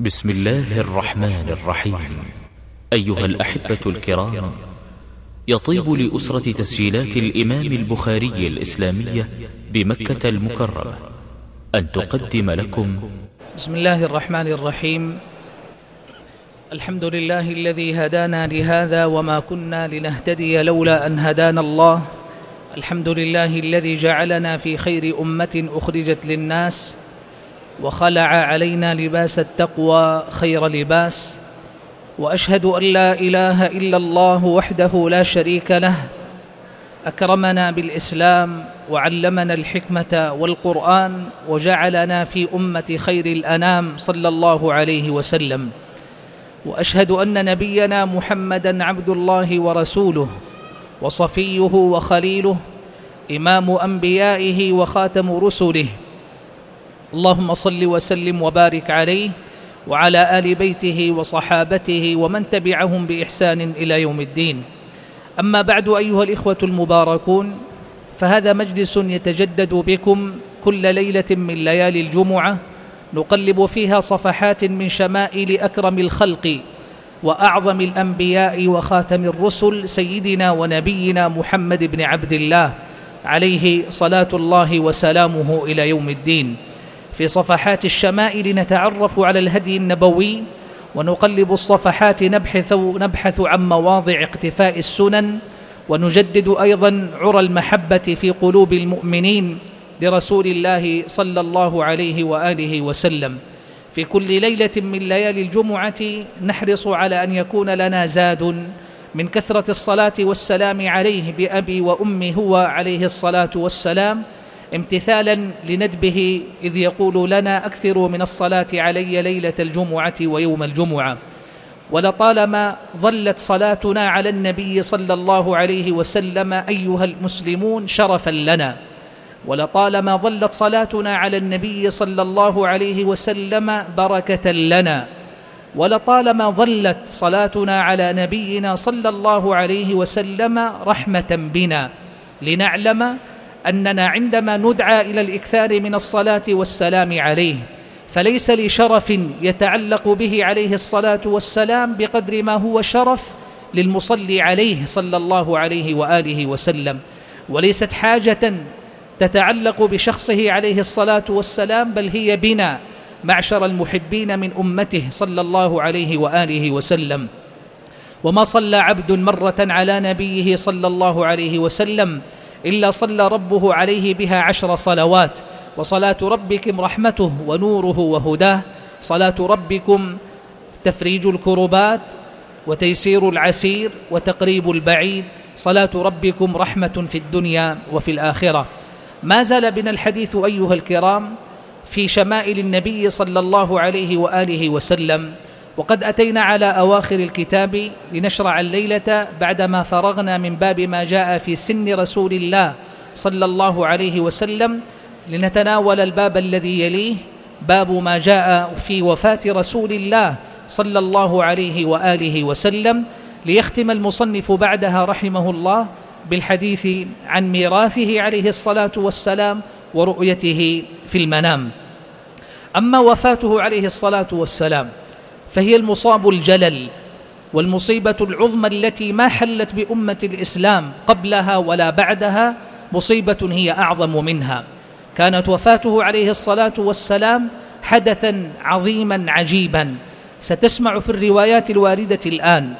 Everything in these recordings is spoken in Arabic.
بسم الله الرحمن الرحيم. أيها الأحبة الكرام يطيب لأسرة تسجيلات الإمام البخاري الإسلامية بمكة المكرمة أن تقدم لكم. بسم الله الرحمن الرحيم. الحمد لله الذي هدانا لهذا وما كنا لنهتدي لولا أن هدانا الله. الحمد لله الذي جعلنا في خير أمة أخرجت للناس. وخلع علينا لباس التقوى خير لباس وأشهد أن لا إله إلا الله وحده لا شريك له أكرمنا بالإسلام وعلمنا الحكمة والقرآن وجعلنا في أمة خير الأنام صلى الله عليه وسلم وأشهد أن نبينا محمدا عبد الله ورسوله وصفيه وخليله إمام أنبيائه وخاتم رسله اللهم صل وسلم وبارك عليه وعلى آل بيته وصحابته ومن تبعهم بإحسان إلى يوم الدين. أما بعد أيها الإخوة المباركون فهذا مجلس يتجدد بكم كل ليلة من ليالي الجمعة نقلب فيها صفحات من شمائل أكرم الخلق وأعظم الأنبياء وخاتم الرسل سيدنا ونبينا محمد بن عبد الله عليه صلاة الله وسلامه إلى يوم الدين. في صفحات الشمائل نتعرف على الهدي النبوي ونقلب الصفحات نبحث نبحث عن مواضع اقتفاء السنن ونجدد أيضا عرى المحبة في قلوب المؤمنين لرسول الله صلى الله عليه وآله وسلم. في كل ليلة من ليالي الجمعة نحرص على أن يكون لنا زاد من كثرة الصلاة والسلام عليه بأبي وأمي هو عليه الصلاة والسلام امتثالا لندبه إذ يقول لنا أكثروا من الصلاة علي ليلة الجمعة ويوم الجمعة. ولطالما ظلت صلاتنا على النبي صلى الله عليه وسلم أيها المسلمون شرفا لنا. ولطالما ظلت صلاتنا على النبي صلى الله عليه وسلم بركة لنا. ولطالما ظلت صلاتنا على نبينا صلى الله عليه وسلم رحمة بنا. لنعلم أننا عندما ندعى إلى الإكثار من الصلاة والسلام عليه فليس لشرف يتعلق به عليه الصلاة والسلام بقدر ما هو شرف للمصلي عليه صلى الله عليه وآله وسلم. وليست حاجة تتعلق بشخصه عليه الصلاة والسلام بل هي بنا معشر المحبين من أمته صلى الله عليه وآله وسلم. وما صلى عبد مرة على نبيه صلى الله عليه وسلم إلا صلى ربه عليه بها عشر صلوات. وصلاة ربكم رحمته ونوره وهداه. صلاة ربكم تفريج الكربات وتيسير العسير وتقريب البعيد. صلاة ربكم رحمة في الدنيا وفي الآخرة. ما زال بنا الحديث أيها الكرام في شمائل النبي صلى الله عليه وآله وسلم. وقد أتينا على أواخر الكتاب لنشرع الليلة بعدما فرغنا من باب ما جاء في سن رسول الله صلى الله عليه وسلم لنتناول الباب الذي يليه باب ما جاء في وفاة رسول الله صلى الله عليه وآله وسلم ليختم المصنف بعدها رحمه الله بالحديث عن ميراثه عليه الصلاة والسلام ورؤيته في المنام. أما وفاته عليه الصلاة والسلام فهي المصاب الجلل والمصيبة العظمى التي ما حلت بأمة الإسلام قبلها ولا بعدها مصيبة هي أعظم منها. كانت وفاته عليه الصلاة والسلام حدثا عظيما عجيبا. ستسمع في الروايات الواردة الآن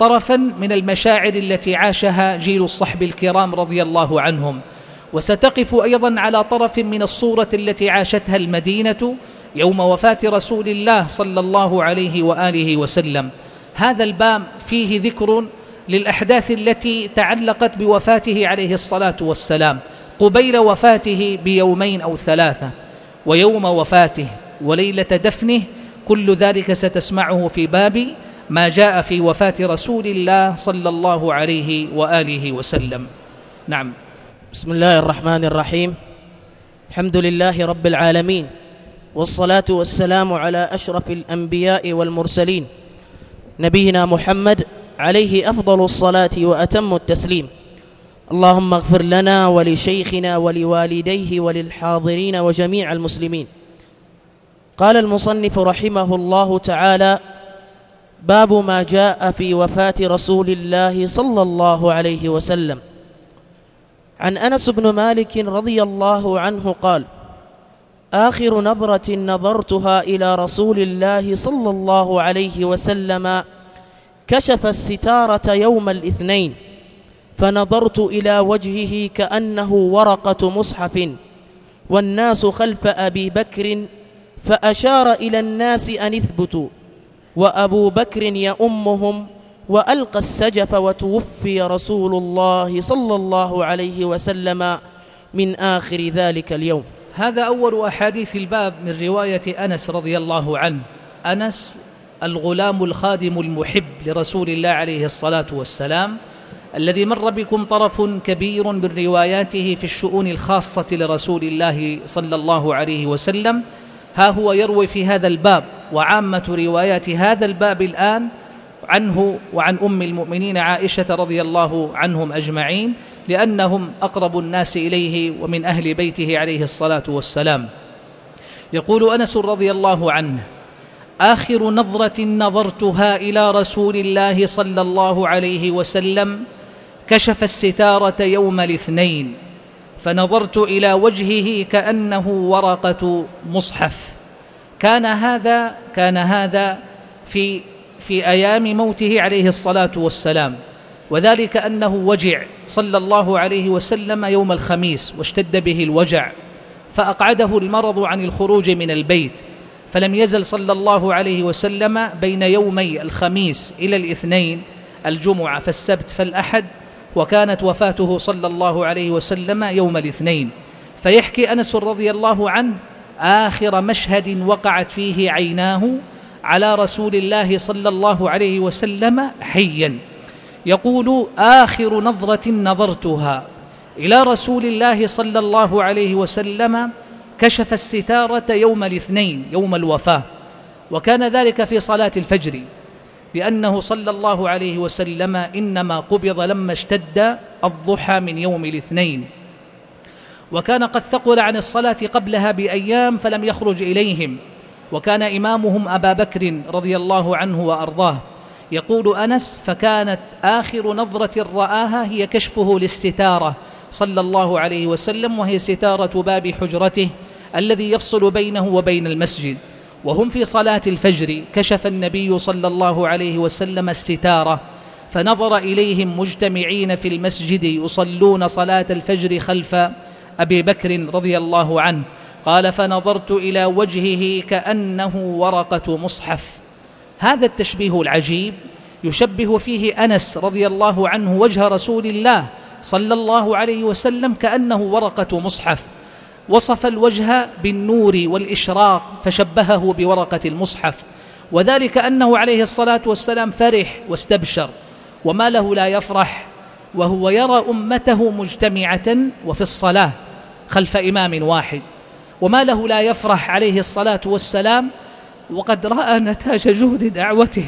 طرفا من المشاعر التي عاشها جيل الصحب الكرام رضي الله عنهم. وستقف أيضا على طرف من الصورة التي عاشتها المدينة يوم وفاة رسول الله صلى الله عليه وآله وسلم. هذا الباب فيه ذكر للأحداث التي تعلقت بوفاته عليه الصلاة والسلام. قبيل وفاته بيومين أو ثلاثة ويوم وفاته وليلة دفنه كل ذلك ستسمعه في باب ما جاء في وفاة رسول الله صلى الله عليه وآله وسلم. نعم. بسم الله الرحمن الرحيم. الحمد لله رب العالمين. والصلاة والسلام على أشرف الأنبياء والمرسلين نبينا محمد عليه أفضل الصلاة وأتم التسليم. اللهم اغفر لنا ولشيخنا ولوالديه وللحاضرين وجميع المسلمين. قال المصنف رحمه الله تعالى باب ما جاء في وفاة رسول الله صلى الله عليه وسلم عن أنس بن مالك رضي الله عنه قال آخر نظرة نظرتها إلى رسول الله صلى الله عليه وسلم كشف الستارة يوم الاثنين فنظرت إلى وجهه كأنه ورقة مصحف والناس خلف أبي بكر فأشار إلى الناس أن اثبتوا وأبو بكر يؤمهم وألقى السجف وتوفي رسول الله صلى الله عليه وسلم من آخر ذلك اليوم. هذا أول أحاديث الباب من رواية أنس رضي الله عنه. أنس الغلام الخادم المحب لرسول الله عليه الصلاة والسلام الذي مر بكم طرف كبير من رواياته في الشؤون الخاصة لرسول الله صلى الله عليه وسلم. ها هو يروي في هذا الباب وعامة روايات هذا الباب الآن عنه وعن أم المؤمنين عائشة رضي الله عنهم أجمعين. لأنهم أقرب الناس إليه ومن أهل بيته عليه الصلاة والسلام. يقول أنس رضي الله عنه آخر نظرة نظرتها إلى رسول الله صلى الله عليه وسلم كشف الستارة يوم الاثنين فنظرت إلى وجهه كأنه ورقة مصحف. كان هذا كان هذا في في أيام موته عليه الصلاة والسلام. وذلك أنه وجع صلى الله عليه وسلم يوم الخميس واشتد به الوجع فأقعده المرض عن الخروج من البيت فلم يزل صلى الله عليه وسلم بين يومي الخميس إلى الاثنين الجمعة فالسبت فالأحد وكانت وفاته صلى الله عليه وسلم يوم الاثنين. فيحكي أنس رضي الله عنه آخر مشهد وقعت فيه عيناه على رسول الله صلى الله عليه وسلم حيا. يقول آخر نظرة نظرتها إلى رسول الله صلى الله عليه وسلم كشف الستارة يوم الاثنين يوم الوفاة وكان ذلك في صلاة الفجر لأنه صلى الله عليه وسلم إنما قبض لما اشتد الضحى من يوم الاثنين. وكان قد ثقل عن الصلاة قبلها بأيام فلم يخرج إليهم وكان إمامهم أبا بكر رضي الله عنه وأرضاه. يقول أنس فكانت آخر نظرة رآها هي كشفه للستارة صلى الله عليه وسلم وهي ستارة باب حجرته الذي يفصل بينه وبين المسجد. وهم في صلاة الفجر كشف النبي صلى الله عليه وسلم الستارة فنظر إليهم مجتمعين في المسجد يصلون صلاة الفجر خلف أبي بكر رضي الله عنه. قال فنظرت إلى وجهه كأنه ورقة مصحف. هذا التشبيه العجيب يشبه فيه أنس رضي الله عنه وجه رسول الله صلى الله عليه وسلم كأنه ورقة مصحف. وصف الوجه بالنور والإشراق فشبهه بورقة المصحف. وذلك أنه عليه الصلاة والسلام فرح واستبشر وما له لا يفرح وهو يرى أمته مجتمعة وفي الصلاة خلف إمام واحد. وما له لا يفرح عليه الصلاة والسلام وقد رأى نتاج جهد دعوته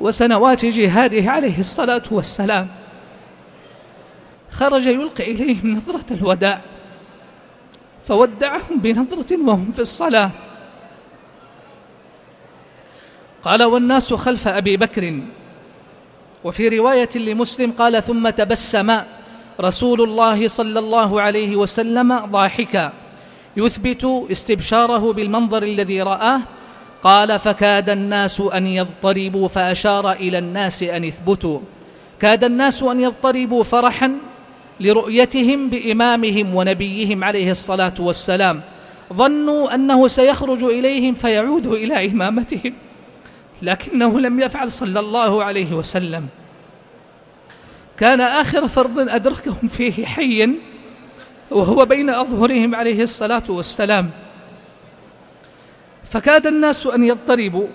وسنوات جهاده عليه الصلاة والسلام. خرج يلقي إليهم نظرة الوداع فودعهم بنظرة وهم في الصلاة. قال والناس خلف أبي بكر. وفي رواية لمسلم قال ثم تبسم رسول الله صلى الله عليه وسلم ضاحكا يثبت استبشاره بالمنظر الذي رآه قال فكاد الناس أن يضطربوا فأشار إلى الناس أن يثبتوا كاد الناس أن يضطربوا فرحا لرؤيتهم بإمامهم ونبيهم عليه الصلاة والسلام. ظنوا أنه سيخرج إليهم فيعود إلى إمامتهم لكنه لم يفعل صلى الله عليه وسلم. كان آخر فرض أدركهم فيه حيا وهو بين أظهرهم عليه الصلاة والسلام. فكاد الناس أن يضطربوا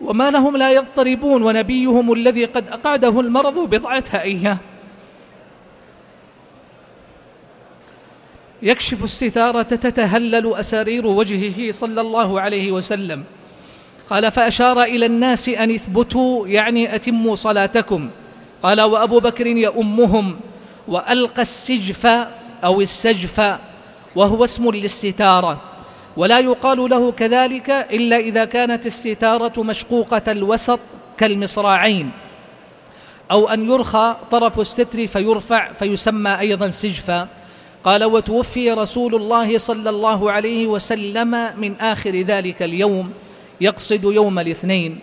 وما لهم لا يضطربون ونبيهم الذي قد أقعده المرض بضعة أيام يكشف الستارة تتهلل أسارير وجهه صلى الله عليه وسلم. قال فأشار إلى الناس أن اثبتوا يعني أتموا صلاتكم. قال وأبو بكر يؤمهم وألقى السجف أو السجف وهو اسم للستارة. ولا يقال له كذلك إلا إذا كانت الستارة مشقوقة الوسط كالمصراعين أو أن يرخى طرف الستر فيرفع فيسمى أيضا سجفا. قال وتوفي رسول الله صلى الله عليه وسلم من آخر ذلك اليوم يقصد يوم الاثنين.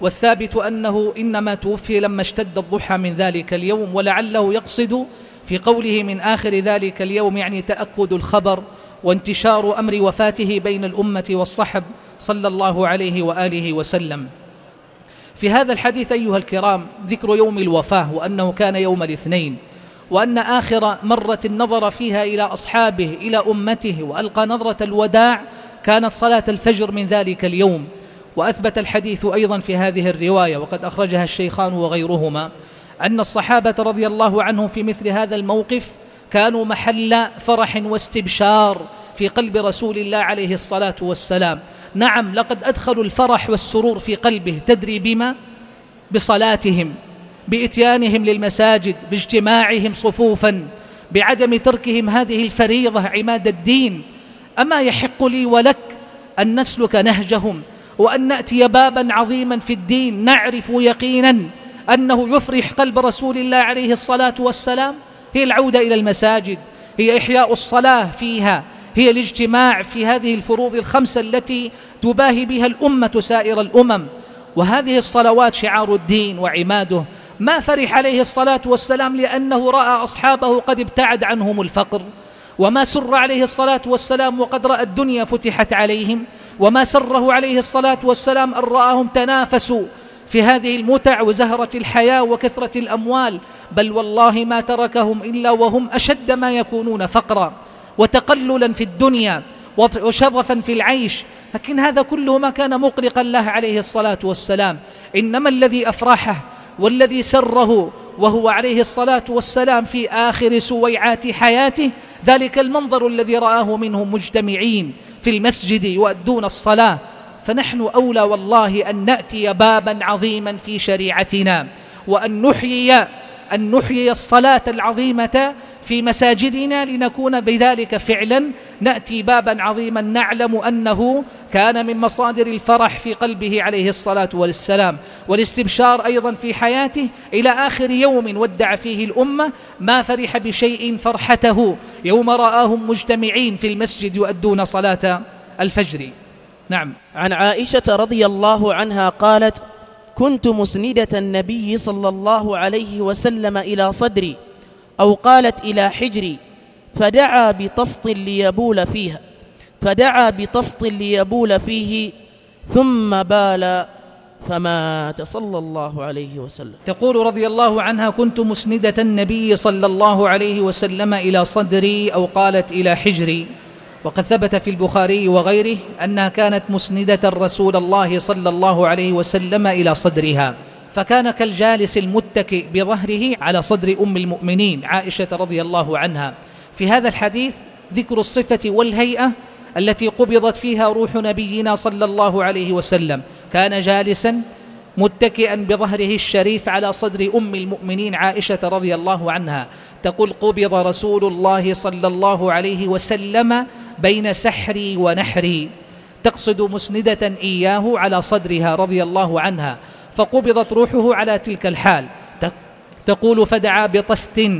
والثابت أنه إنما توفي لما اشتد الضحى من ذلك اليوم ولعله يقصد في قوله من آخر ذلك اليوم يعني تأكد الخبر وانتشار أمر وفاته بين الأمة والصحب صلى الله عليه وآله وسلم. في هذا الحديث أيها الكرام ذكر يوم الوفاة وأنه كان يوم الاثنين وأن آخر مرة نظر فيها إلى أصحابه إلى أمته وألقى نظرة الوداع كانت صلاة الفجر من ذلك اليوم. وأثبت الحديث أيضا في هذه الرواية وقد أخرجها الشيخان وغيرهما أن الصحابة رضي الله عنهم في مثل هذا الموقف كانوا محل فرح واستبشار في قلب رسول الله عليه الصلاة والسلام. نعم لقد أدخلوا الفرح والسرور في قلبه. تدري بما؟ بصلاتهم بإتيانهم للمساجد باجتماعهم صفوفا بعدم تركهم هذه الفريضة عماد الدين. أما يحق لي ولك أن نسلك نهجهم وأن نأتي بابا عظيما في الدين. نعرف يقينا أنه يفرح قلب رسول الله عليه الصلاة والسلام؟ هي العودة إلى المساجد هي إحياء الصلاة فيها هي الاجتماع في هذه الفروض الخمسة التي تباهي بها الأمة سائر الأمم. وهذه الصلوات شعار الدين وعماده. ما فرح عليه الصلاة والسلام لأنه رأى أصحابه قد ابتعد عنهم الفقر. وما سر عليه الصلاة والسلام وقد رأى الدنيا فتحت عليهم. وما سره عليه الصلاة والسلام أن رآهم تنافسوا في هذه المتع وزهرة الحياة وكثرة الأموال بل والله ما تركهم إلا وهم أشد ما يكونون فقرا وتقللا في الدنيا وشظفا في العيش. لكن هذا كله ما كان مقلقا له عليه الصلاة والسلام. إنما الذي أفرحه والذي سره وهو عليه الصلاة والسلام في آخر سويعات حياته ذلك المنظر الذي رآه منهم مجتمعين في المسجد يؤدون الصلاة. فنحن أولى والله أن نأتي بابا عظيما في شريعتنا وأن نحيي أن نحيي الصلاة العظيمة في مساجدنا لنكون بذلك فعلا. نأتي بابا عظيما نعلم أنه كان من مصادر الفرح في قلبه عليه الصلاة والسلام. والاستبشار أيضا في حياته إلى آخر يوم ودع فيه الأمة ما فرح بشيء فرحته. يوم رآهم مجتمعين في المسجد يؤدون صلاة الفجر. نعم. عن عائشة رضي الله عنها قالت كنت مسندة النبي صلى الله عليه وسلم إلى صدري أو قالت إلى حجري فدعا بطسط ليبول فيها فدعا بطسط ليبول فيه ثم بال فمات صلى الله عليه وسلم. تقول رضي الله عنها كنت مسندة النبي صلى الله عليه وسلم إلى صدري أو قالت إلى حجري. وقد ثبت في البخاري وغيره أنها كانت مسندة رسول الله صلى الله عليه وسلم إلى صدرها فكان كالجالس المتكئ بظهره على صدر أم المؤمنين عائشة رضي الله عنها. في هذا الحديث ذكر الصفة والهيئة التي قبضت فيها روح نبينا صلى الله عليه وسلم. كان جالسا متكئا بظهره الشريف على صدر أم المؤمنين عائشة رضي الله عنها. تقول قبض رسول الله صلى الله عليه وسلم بين سحري ونحري. تقصد مسندة إياه على صدرها رضي الله عنها فقبضت روحه على تلك الحال. تقول فدعا بطست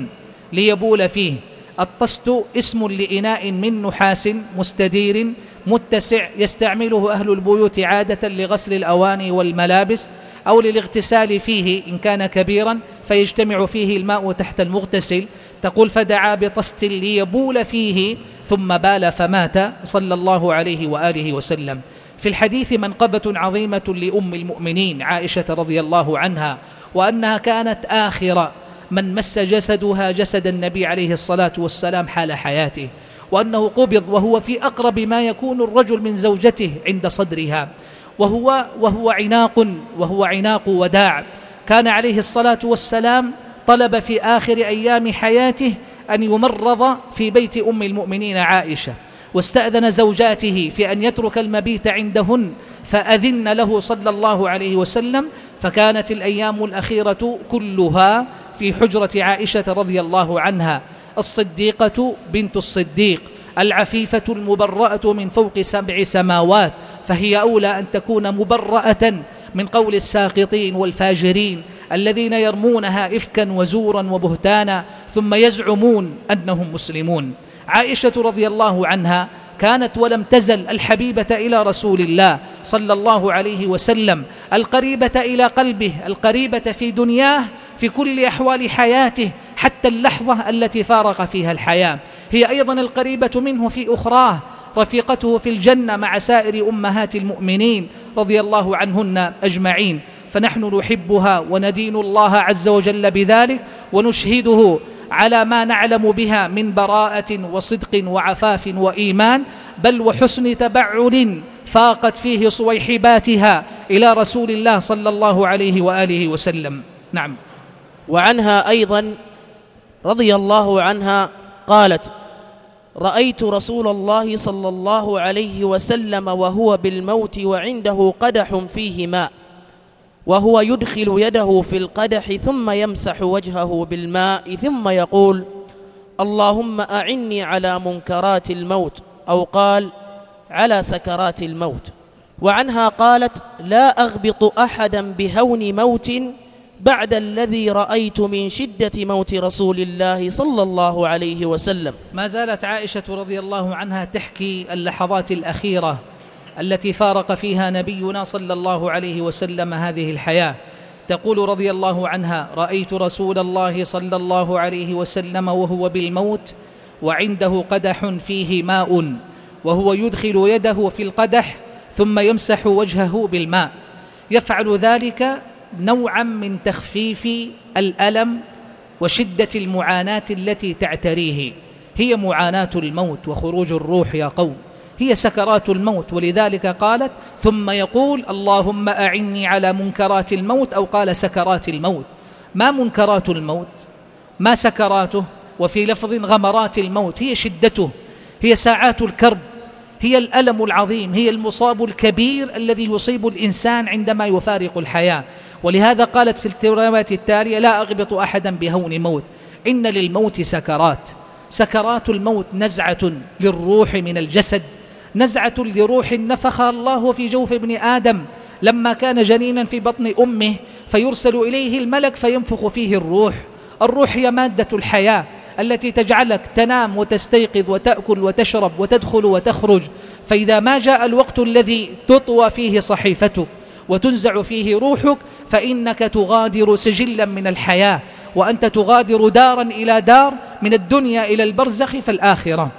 ليبول فيه. الطست اسم لإناء من نحاس مستدير متسع يستعمله أهل البيوت عادة لغسل الأواني والملابس أو للاغتسال فيه إن كان كبيرا فيجتمع فيه الماء تحت المغتسل تقول فدعا بطست ليبول فيه ثم بال فمات صلى الله عليه وآله وسلم. في الحديث منقبة عظيمة لأم المؤمنين عائشة رضي الله عنها وأنها كانت آخر من مس جسدها جسد النبي عليه الصلاة والسلام حال حياته وأنه قبض وهو في أقرب ما يكون الرجل من زوجته عند صدرها وهو وهو عناق وهو عناق وداع. كان عليه الصلاة والسلام طلب في آخر أيام حياته أن يمرض في بيت أم المؤمنين عائشة واستأذن زوجاته في أن يترك المبيت عندهن فأذن له صلى الله عليه وسلم فكانت الأيام الأخيرة كلها في حجرة عائشة رضي الله عنها الصديقة بنت الصديق العفيفة المبرأة من فوق سبع سماوات فهي أولى أن تكون مبرأة من قول الساقطين والفاجرين الذين يرمونها إفكا وزورا وبهتانا ثم يزعمون أنهم مسلمون. عائشة رضي الله عنها كانت ولم تزل الحبيبة إلى رسول الله صلى الله عليه وسلم القريبة إلى قلبه القريبة في دنياه في كل أحوال حياته حتى اللحظة التي فارق فيها الحياة. هي أيضا القريبة منه في أخراه رفيقته في الجنة مع سائر أمهات المؤمنين رضي الله عنهن أجمعين. فنحن نحبها وندين الله عز وجل بذلك ونشهده على ما نعلم بها من براءة وصدق وعفاف وإيمان بل وحسن تبعل فاقت فيه صويحباتها إلى رسول الله صلى الله عليه وآله وسلم. نعم. وعنها أيضا رضي الله عنها قالت رأيت رسول الله صلى الله عليه وسلم وهو بالموت وعنده قدح فيه ماء. وهو يدخل يده في القدح ثم يمسح وجهه بالماء ثم يقول اللهم أعني على منكرات الموت أو قال على سكرات الموت. وعنها قالت لا أغبط أحدا بهون موت بعد الذي رأيت من شدة موت رسول الله صلى الله عليه وسلم. ما زالت عائشة رضي الله عنها تحكي اللحظات الأخيرة التي فارق فيها نبينا صلى الله عليه وسلم هذه الحياة. تقول رضي الله عنها رأيت رسول الله صلى الله عليه وسلم وهو بالموت وعنده قدح فيه ماء وهو يدخل يده في القدح ثم يمسح وجهه بالماء. يفعل ذلك نوعا من تخفيف الألم وشدة المعاناة التي تعتريه. هي معاناة الموت وخروج الروح يا قوم. هي سكرات الموت. ولذلك قالت ثم يقول اللهم أعني على منكرات الموت أو قال سكرات الموت. ما منكرات الموت؟ ما سكراته؟ وفي لفظ غمرات الموت هي شدته هي ساعات الكرب هي الألم العظيم هي المصاب الكبير الذي يصيب الإنسان عندما يفارق الحياة. ولهذا قالت في الترامات التالية لا أغبط أحدا بهون موت. إن للموت سكرات. سكرات الموت نزعة للروح من الجسد نزعة لروح نفخها الله في جوف ابن آدم لما كان جنينا في بطن أمه فيرسل إليه الملك فينفخ فيه الروح. الروح هي مادة الحياة التي تجعلك تنام وتستيقظ وتأكل وتشرب وتدخل وتخرج. فإذا ما جاء الوقت الذي تطوى فيه صحيفتك وتنزع فيه روحك فإنك تغادر سجلا من الحياة وأنت تغادر دارا إلى دار من الدنيا إلى البرزخ فالآخرة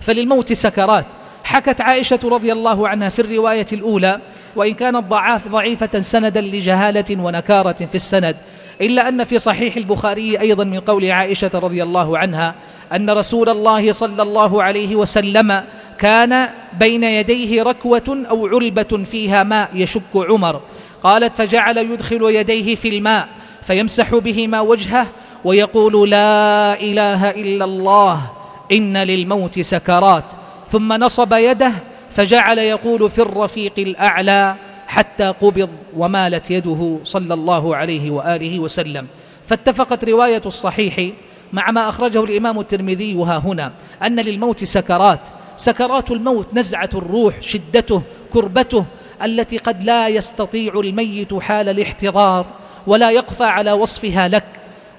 فللموت سكرات. حكت عائشة رضي الله عنها في الرواية الأولى وإن كانت ضعاف ضعيفة سندا لجهالة ونكارة في السند. إلا أن في صحيح البخاري أيضا من قول عائشة رضي الله عنها أن رسول الله صلى الله عليه وسلم كان بين يديه ركوة أو علبة فيها ماء يشك عمر. قالت فجعل يدخل يديه في الماء فيمسح بهما وجهه ويقول لا إله إلا الله إن للموت سكرات. ثم نصب يده فجعل يقول في الرفيق الأعلى حتى قبض ومالت يده صلى الله عليه وآله وسلم. فاتفقت رواية الصحيح مع ما أخرجه الإمام الترمذي وها هنا أن للموت سكرات سكرات الموت نزعة الروح شدته كربته التي قد لا يستطيع الميت حال الاحتضار ولا يقفى على وصفها لك.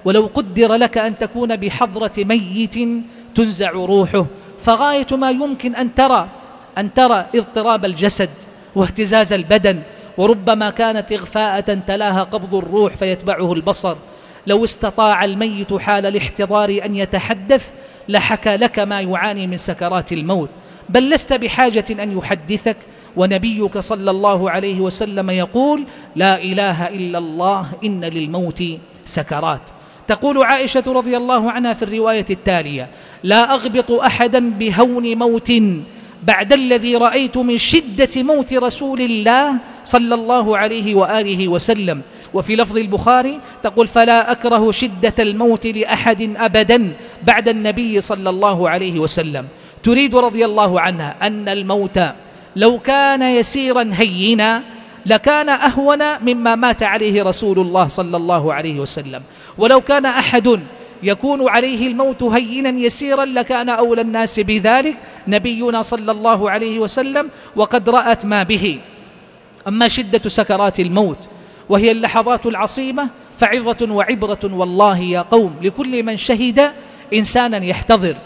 ولو قدر لك أن تكون بحضرة ميت تنزع روحه فغاية ما يمكن أن ترى أن ترى اضطراب الجسد واهتزاز البدن وربما كانت إغفاءة تلاها قبض الروح فيتبعه البصر. لو استطاع الميت حال الاحتضار أن يتحدث لحكى لك ما يعاني من سكرات الموت. بل لست بحاجة أن يحدثك ونبيك صلى الله عليه وسلم يقول لا إله إلا الله إن للموت سكرات. تقول عائشة رضي الله عنها في الرواية التالية لا أغبط أحدا بهون موت بعد الذي رأيت من شدة موت رسول الله صلى الله عليه وآله وسلم. وفي لفظ البخاري تقول فلا أكره شدة الموت لأحد أبدا بعد النبي صلى الله عليه وسلم. تريد رضي الله عنها أن الموت لو كان يسيرا هينا لكان أهون مما مات عليه رسول الله صلى الله عليه وسلم. ولو كان أحد يكون عليه الموت هينا يسيرا لكان أولى الناس بذلك نبينا صلى الله عليه وسلم وقد رأت ما به. أما شدة سكرات الموت وهي اللحظات العصيبة فعظة وعبرة والله يا قوم لكل من شهد إنسانا يحتضر.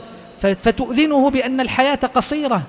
فتؤذنه بأن الحياة قصيرة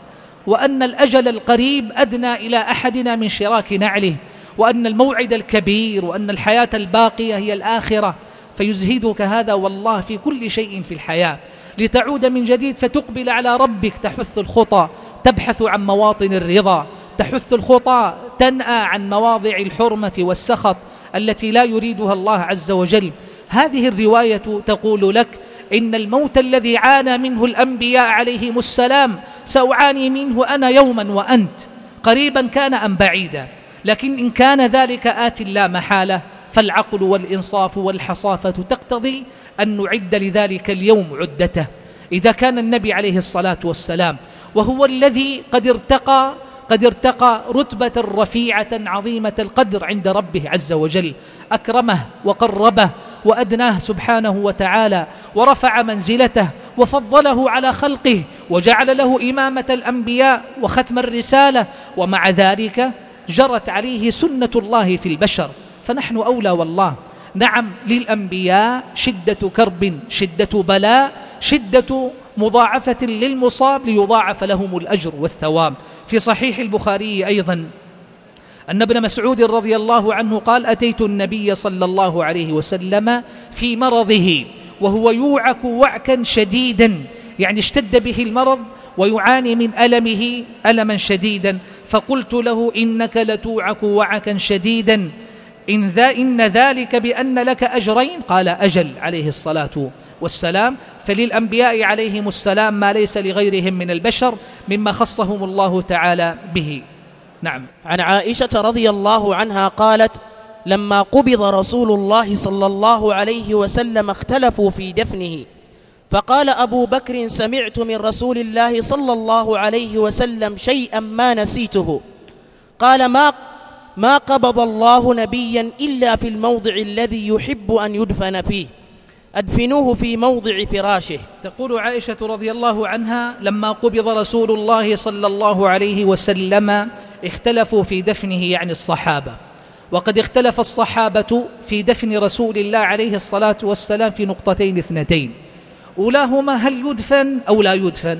وأن الأجل القريب أدنى إلى أحدنا من شراك نعله وأن الموعد الكبير وأن الحياة الباقية هي الآخرة فيزهدك هذا والله في كل شيء في الحياة. لتعود من جديد فتقبل على ربك تحث الخطى تبحث عن مواطن الرضا تحث الخطى تنأى عن مواضع الحرمة والسخط التي لا يريدها الله عز وجل. هذه الرواية تقول لك إن الموت الذي عانى منه الأنبياء عليهم السلام سأعاني منه أنا يوما وأنت. قريبا كان أم بعيدا لكن إن كان ذلك آت لا محالة. فالعقل والإنصاف والحصافة تقتضي أن نعد لذلك اليوم عدته. إذا كان النبي عليه الصلاة والسلام وهو الذي قد ارتقى قد ارتقى رتبة رفيعة عظيمة القدر عند ربه عز وجل أكرمه وقربه وأدناه سبحانه وتعالى ورفع منزلته وفضله على خلقه وجعل له إمامة الأنبياء وختم الرسالة ومع ذلك جرت عليه سنة الله في البشر. فنحن أولى والله. نعم للأنبياء شدة كرب شدة بلاء شدة مضاعفة للمصاب ليضاعف لهم الأجر والثواب. في صحيح البخاري أيضا أن ابن مسعود رضي الله عنه قال أتيت النبي صلى الله عليه وسلم في مرضه وهو يوعك وعكا شديدا. يعني اشتد به المرض ويعاني من ألمه ألما شديدا. فقلت له إنك لتوعك وعكا شديدا. إن, ذا إن ذلك بأن لك أجرين. قال أجل عليه الصلاة والسلام. فللأنبياء عليهم السلام ما ليس لغيرهم من البشر مما خصهم الله تعالى به. نعم. عن عائشة رضي الله عنها قالت لما قبض رسول الله صلى الله عليه وسلم اختلفوا في دفنه. فقال أبو بكر سمعت من رسول الله صلى الله عليه وسلم شيئا ما نسيته. قال ما ما قبض الله نبيا إلا في الموضع الذي يحب أن يدفن فيه. أدفنوه في موضع فراشه. تقول عائشة رضي الله عنها لما قبض رسول الله صلى الله عليه وسلم اختلفوا في دفنه يعني الصحابة. وقد اختلف الصحابة في دفن رسول الله عليه الصلاة والسلام في نقطتين اثنتين. أولاهما هل يدفن أو لا يدفن؟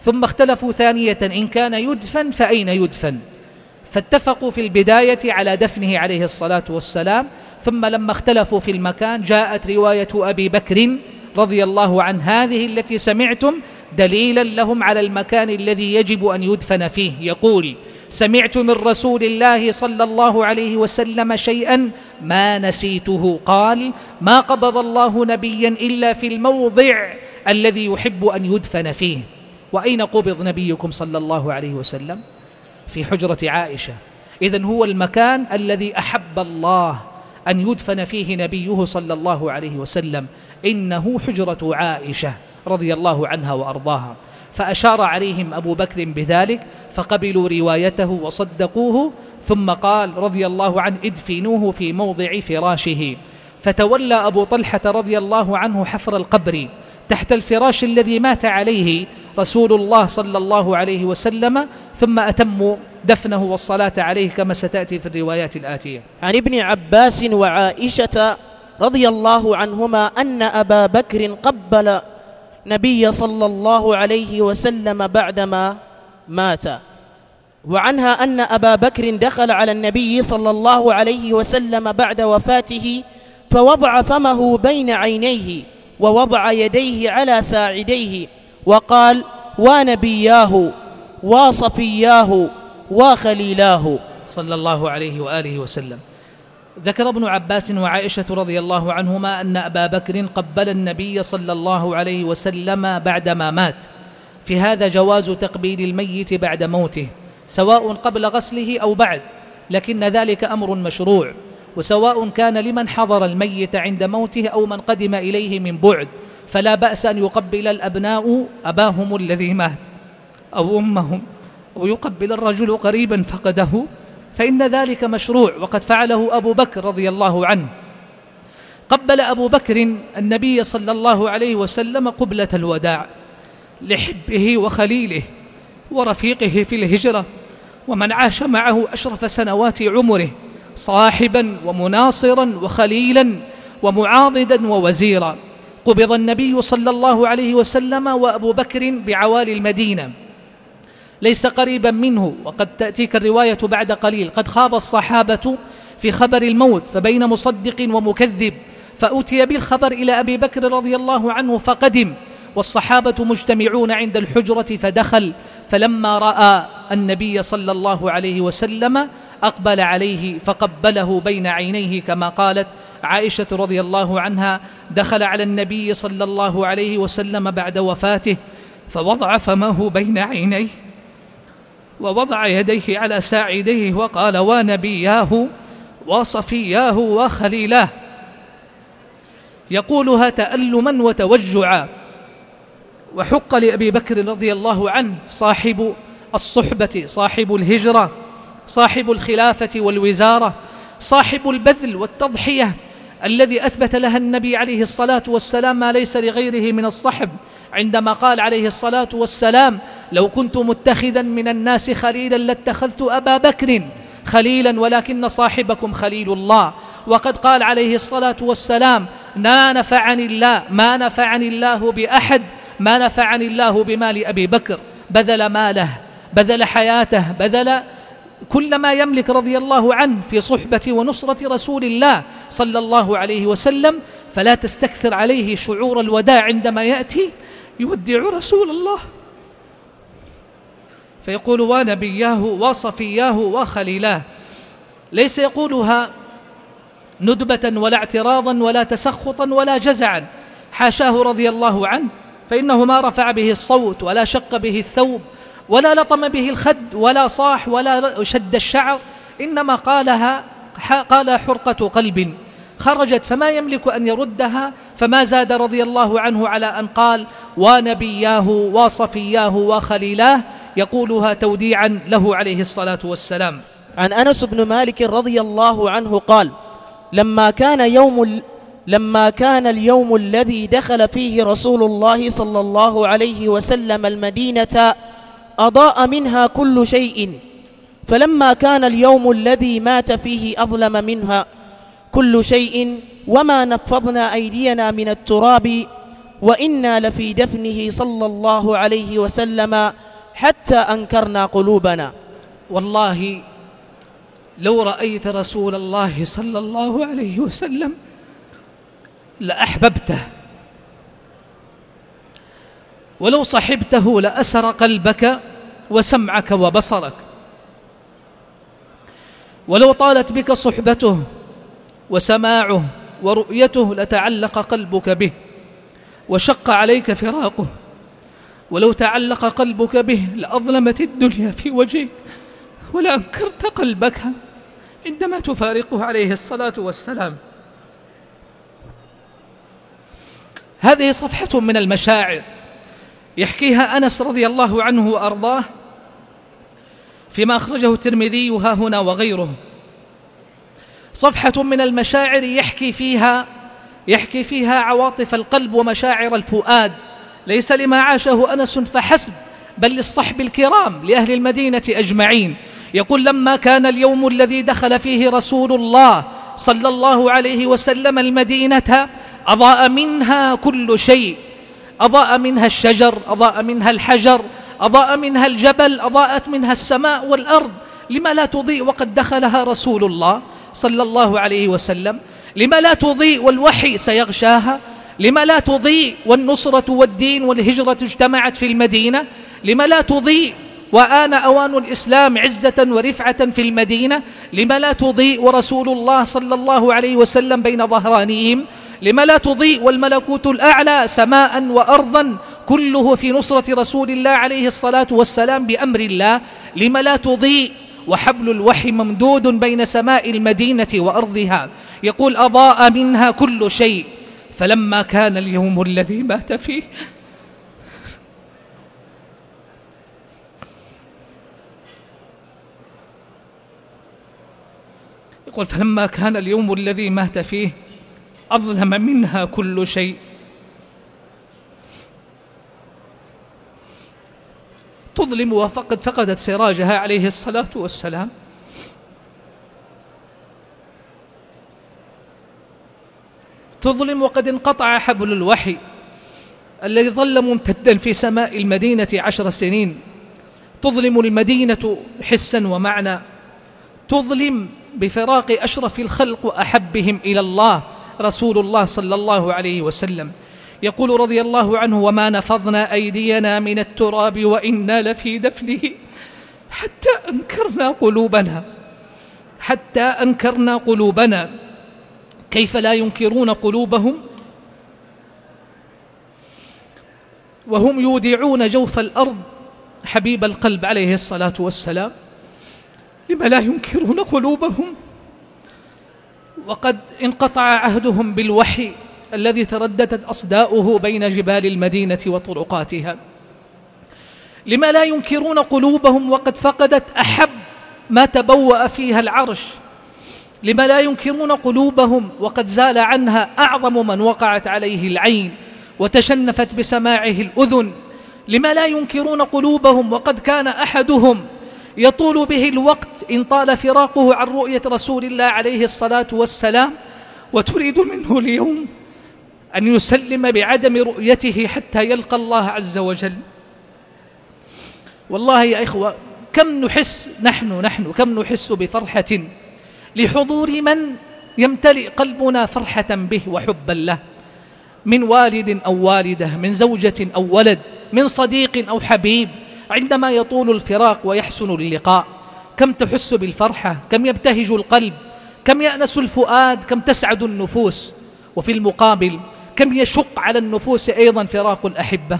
ثم اختلفوا ثانية إن كان يدفن فأين يدفن؟ فاتفقوا في البداية على دفنه عليه الصلاة والسلام ثم لما اختلفوا في المكان جاءت رواية أبي بكر رضي الله عن هذه التي سمعتم دليلا لهم على المكان الذي يجب أن يدفن فيه. يقول سمعت من رسول الله صلى الله عليه وسلم شيئا ما نسيته. قال ما قبض الله نبيا إلا في الموضع الذي يحب أن يدفن فيه. وأين قبض نبيكم صلى الله عليه وسلم؟ في حجرة عائشة. إذا هو المكان الذي أحب الله أن يدفن فيه نبيه صلى الله عليه وسلم. إنه حجرة عائشة رضي الله عنها وأرضاها. فأشار عليهم أبو بكر بذلك فقبلوا روايته وصدقوه ثم قال رضي الله عنه ادفنوه في موضع فراشه. فتولى أبو طلحة رضي الله عنه حفر القبر. تحت الفراش الذي مات عليه رسول الله صلى الله عليه وسلم ثم أتموا دفنه والصلاة عليه كما ستأتي في الروايات الآتية. عن ابن عباس وعائشة رضي الله عنهما أن أبا بكر قبل نبي صلى الله عليه وسلم بعدما مات وعنها أن أبا بكر دخل على النبي صلى الله عليه وسلم بعد وفاته فوضع فمه بين عينيه ووضع يديه على ساعديه وقال ونبياه وصفياه وخليلاه صلى الله عليه وآله وسلم. ذكر ابن عباس وعائشة رضي الله عنهما أن أبا بكر قبل النبي صلى الله عليه وسلم بعدما مات. في هذا جواز تقبيل الميت بعد موته سواء قبل غسله أو بعد لكن ذلك أمر مشروع. وسواء كان لمن حضر الميت عند موته أو من قدم إليه من بعد فلا بأس أن يقبل الأبناء أباهم الذي مات أو أمهم ويقبل الرجل قريبا فقده فإن ذلك مشروع وقد فعله أبو بكر رضي الله عنه. قبل أبو بكر النبي صلى الله عليه وسلم قبلة الوداع لحبه وخليله ورفيقه في الهجرة ومن عاش معه أشرف سنوات عمره صاحبا ومناصرا وخليلا ومعاضدا ووزيرا. قبض النبي صلى الله عليه وسلم وأبو بكر بعوالي المدينة. ليس قريبا منه وقد تأتيك الرواية بعد قليل. قد خاض الصحابة في خبر الموت فبين مصدق ومكذب فأتي بالخبر إلى أبي بكر رضي الله عنه فقدم. والصحابة مجتمعون عند الحجرة فدخل فلما رأى النبي صلى الله عليه وسلم أقبل عليه فقبله بين عينيه كما قالت عائشة رضي الله عنها دخل على النبي صلى الله عليه وسلم بعد وفاته فوضع فمه بين عينيه ووضع يديه على ساعديه وقال ونبياه وصفياه وخليلاه يقولها تألما وتوجعا وحق لأبي بكر رضي الله عنه صاحب الصحبة صاحب الهجرة. صاحب الخلافة والوزارة صاحب البذل والتضحية الذي أثبت لها النبي عليه الصلاة والسلام ما ليس لغيره من الصحب عندما قال عليه الصلاة والسلام لو كنت متخذا من الناس خليلا لاتخذت أبا بكر خليلا ولكن صاحبكم خليل الله وقد قال عليه الصلاة والسلام ما نفعني الله ما نفعني الله بأحد ما نفعني الله بمال أبي بكر بذل ماله بذل حياته بذل كل ما يملك رضي الله عنه في صحبة ونصرة رسول الله صلى الله عليه وسلم فلا تستكثر عليه شعور الوداع عندما يأتي يودع رسول الله. فيقول ونبياه وصفياه وخليلاه ليس يقولها ندبة ولا اعتراضا ولا تسخطا ولا جزعا. حاشاه رضي الله عنه فإنه ما رفع به الصوت ولا شق به الثوب ولا لطم به الخد ولا صاح ولا شد الشعر إنما قالها قال حرقة قلب خرجت فما يملك أن يردها فما زاد رضي الله عنه على أن قال ونبياه وصفياه وخليلاه يقولها توديعا له عليه الصلاة والسلام. عن أنس بن مالك رضي الله عنه قال لما كان يوم لما كان اليوم الذي دخل فيه رسول الله صلى الله عليه وسلم المدينة أضاء منها كل شيء. فلما كان اليوم الذي مات فيه أظلم منها كل شيء. وما نفضنا أيدينا من التراب وإنا لفي دفنه صلى الله عليه وسلم حتى أنكرنا قلوبنا. والله لو رأيت رسول الله صلى الله عليه وسلم لأحببته ولو صحبته لأسر قلبك وسمعك وبصرك. ولو طالت بك صحبته وسماعه ورؤيته لتعلق قلبك به وشق عليك فراقه. ولو تعلق قلبك به لأظلمت الدنيا في وجهك ولأنكرت قلبك عندما تفارقه عليه الصلاة والسلام. هذه صفحة من المشاعر. يحكيها أنس رضي الله عنه وأرضاه فيما أخرجه الترمذي ها هنا وغيره. صفحة من المشاعر يحكي فيها يحكي فيها عواطف القلب ومشاعر الفؤاد. ليس لما عاشه أنس فحسب بل للصحب الكرام لأهل المدينة أجمعين. يقول لما كان اليوم الذي دخل فيه رسول الله صلى الله عليه وسلم المدينة أضاء منها كل شيء. أضاء منها الشجر أضاء منها الحجر أضاء منها الجبل أضاءت منها السماء والأرض. لما لا تضيء وقد دخلها رسول الله صلى الله عليه وسلم. لما لا تضيء والوحي سيغشاها. لما لا تضيء والنصرة والدين والهجرة اجتمعت في المدينة. لما لا تضيء وآن أوان الإسلام عزة ورفعة في المدينة. لما لا تضيء ورسول الله صلى الله عليه وسلم بين ظهرانيهم. لما لا تضيء والملكوت الأعلى سماء وأرضا كله في نصرة رسول الله عليه الصلاة والسلام بأمر الله. لما لا تضيء؟ وحبل الوحي ممدود بين سماء المدينة وأرضها. يقول أضاء منها كل شيء. فلما كان اليوم الذي مات فيه. يقول فلما كان اليوم الذي مات فيه. أظلم منها كل شيء. تظلم وفقد فقدت سراجها عليه الصلاة والسلام. تظلم وقد انقطع حبل الوحي الذي ظل ممتدا في سماء المدينة عشر سنين. تظلم المدينة حسا ومعنى. تظلم بفراق أشرف الخلق وأحبهم إلى الله. رسول الله صلى الله عليه وسلم. يقول رضي الله عنه وما نفضنا أيدينا من التراب وإنا لفي دفنه حتى أنكرنا قلوبنا. حتى أنكرنا قلوبنا. كيف لا ينكرون قلوبهم؟ وهم يودعون جوف الأرض. حبيب القلب عليه الصلاة والسلام. لما لا ينكرون قلوبهم؟ وقد انقطع عهدهم بالوحي الذي ترددت أصداؤه بين جبال المدينة وطرقاتها. لما لا ينكرون قلوبهم وقد فقدت أحب ما تبوأ فيها العرش. لما لا ينكرون قلوبهم وقد زال عنها أعظم من وقعت عليه العين وتشنفت بسماعه الأذن. لما لا ينكرون قلوبهم وقد كان أحدهم يطول به الوقت إن طال فراقه عن رؤية رسول الله عليه الصلاة والسلام وتريد منه اليوم أن يسلم بعدم رؤيته حتى يلقى الله عز وجل. والله يا إخوة كم نحس نحن نحن كم نحس بفرحة لحضور من يمتلئ قلبنا فرحة به وحبا له من والد أو والدة من زوجة أو ولد من صديق أو حبيب عندما يطول الفراق ويحسن اللقاء كم تحس بالفرحة كم يبتهج القلب كم يأنس الفؤاد كم تسعد النفوس. وفي المقابل كم يشق على النفوس أيضا فراق الأحبة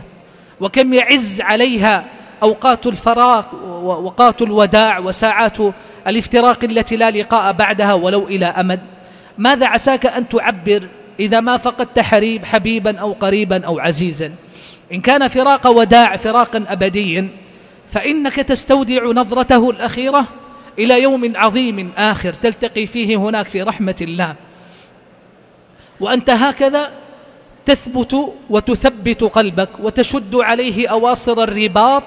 وكم يعز عليها أوقات الفراق وأوقات الوداع وساعات الافتراق التي لا لقاء بعدها ولو إلى أمد. ماذا عساك أن تعبر إذا ما فقدت حريب حبيبا أو قريبا أو عزيزا؟ إن كان فراق وداع فراقا أبديا فإنك تستودع نظرته الأخيرة إلى يوم عظيم آخر تلتقي فيه هناك في رحمة الله. وأنت هكذا تثبت وتثبت قلبك وتشد عليه أواصر الرباط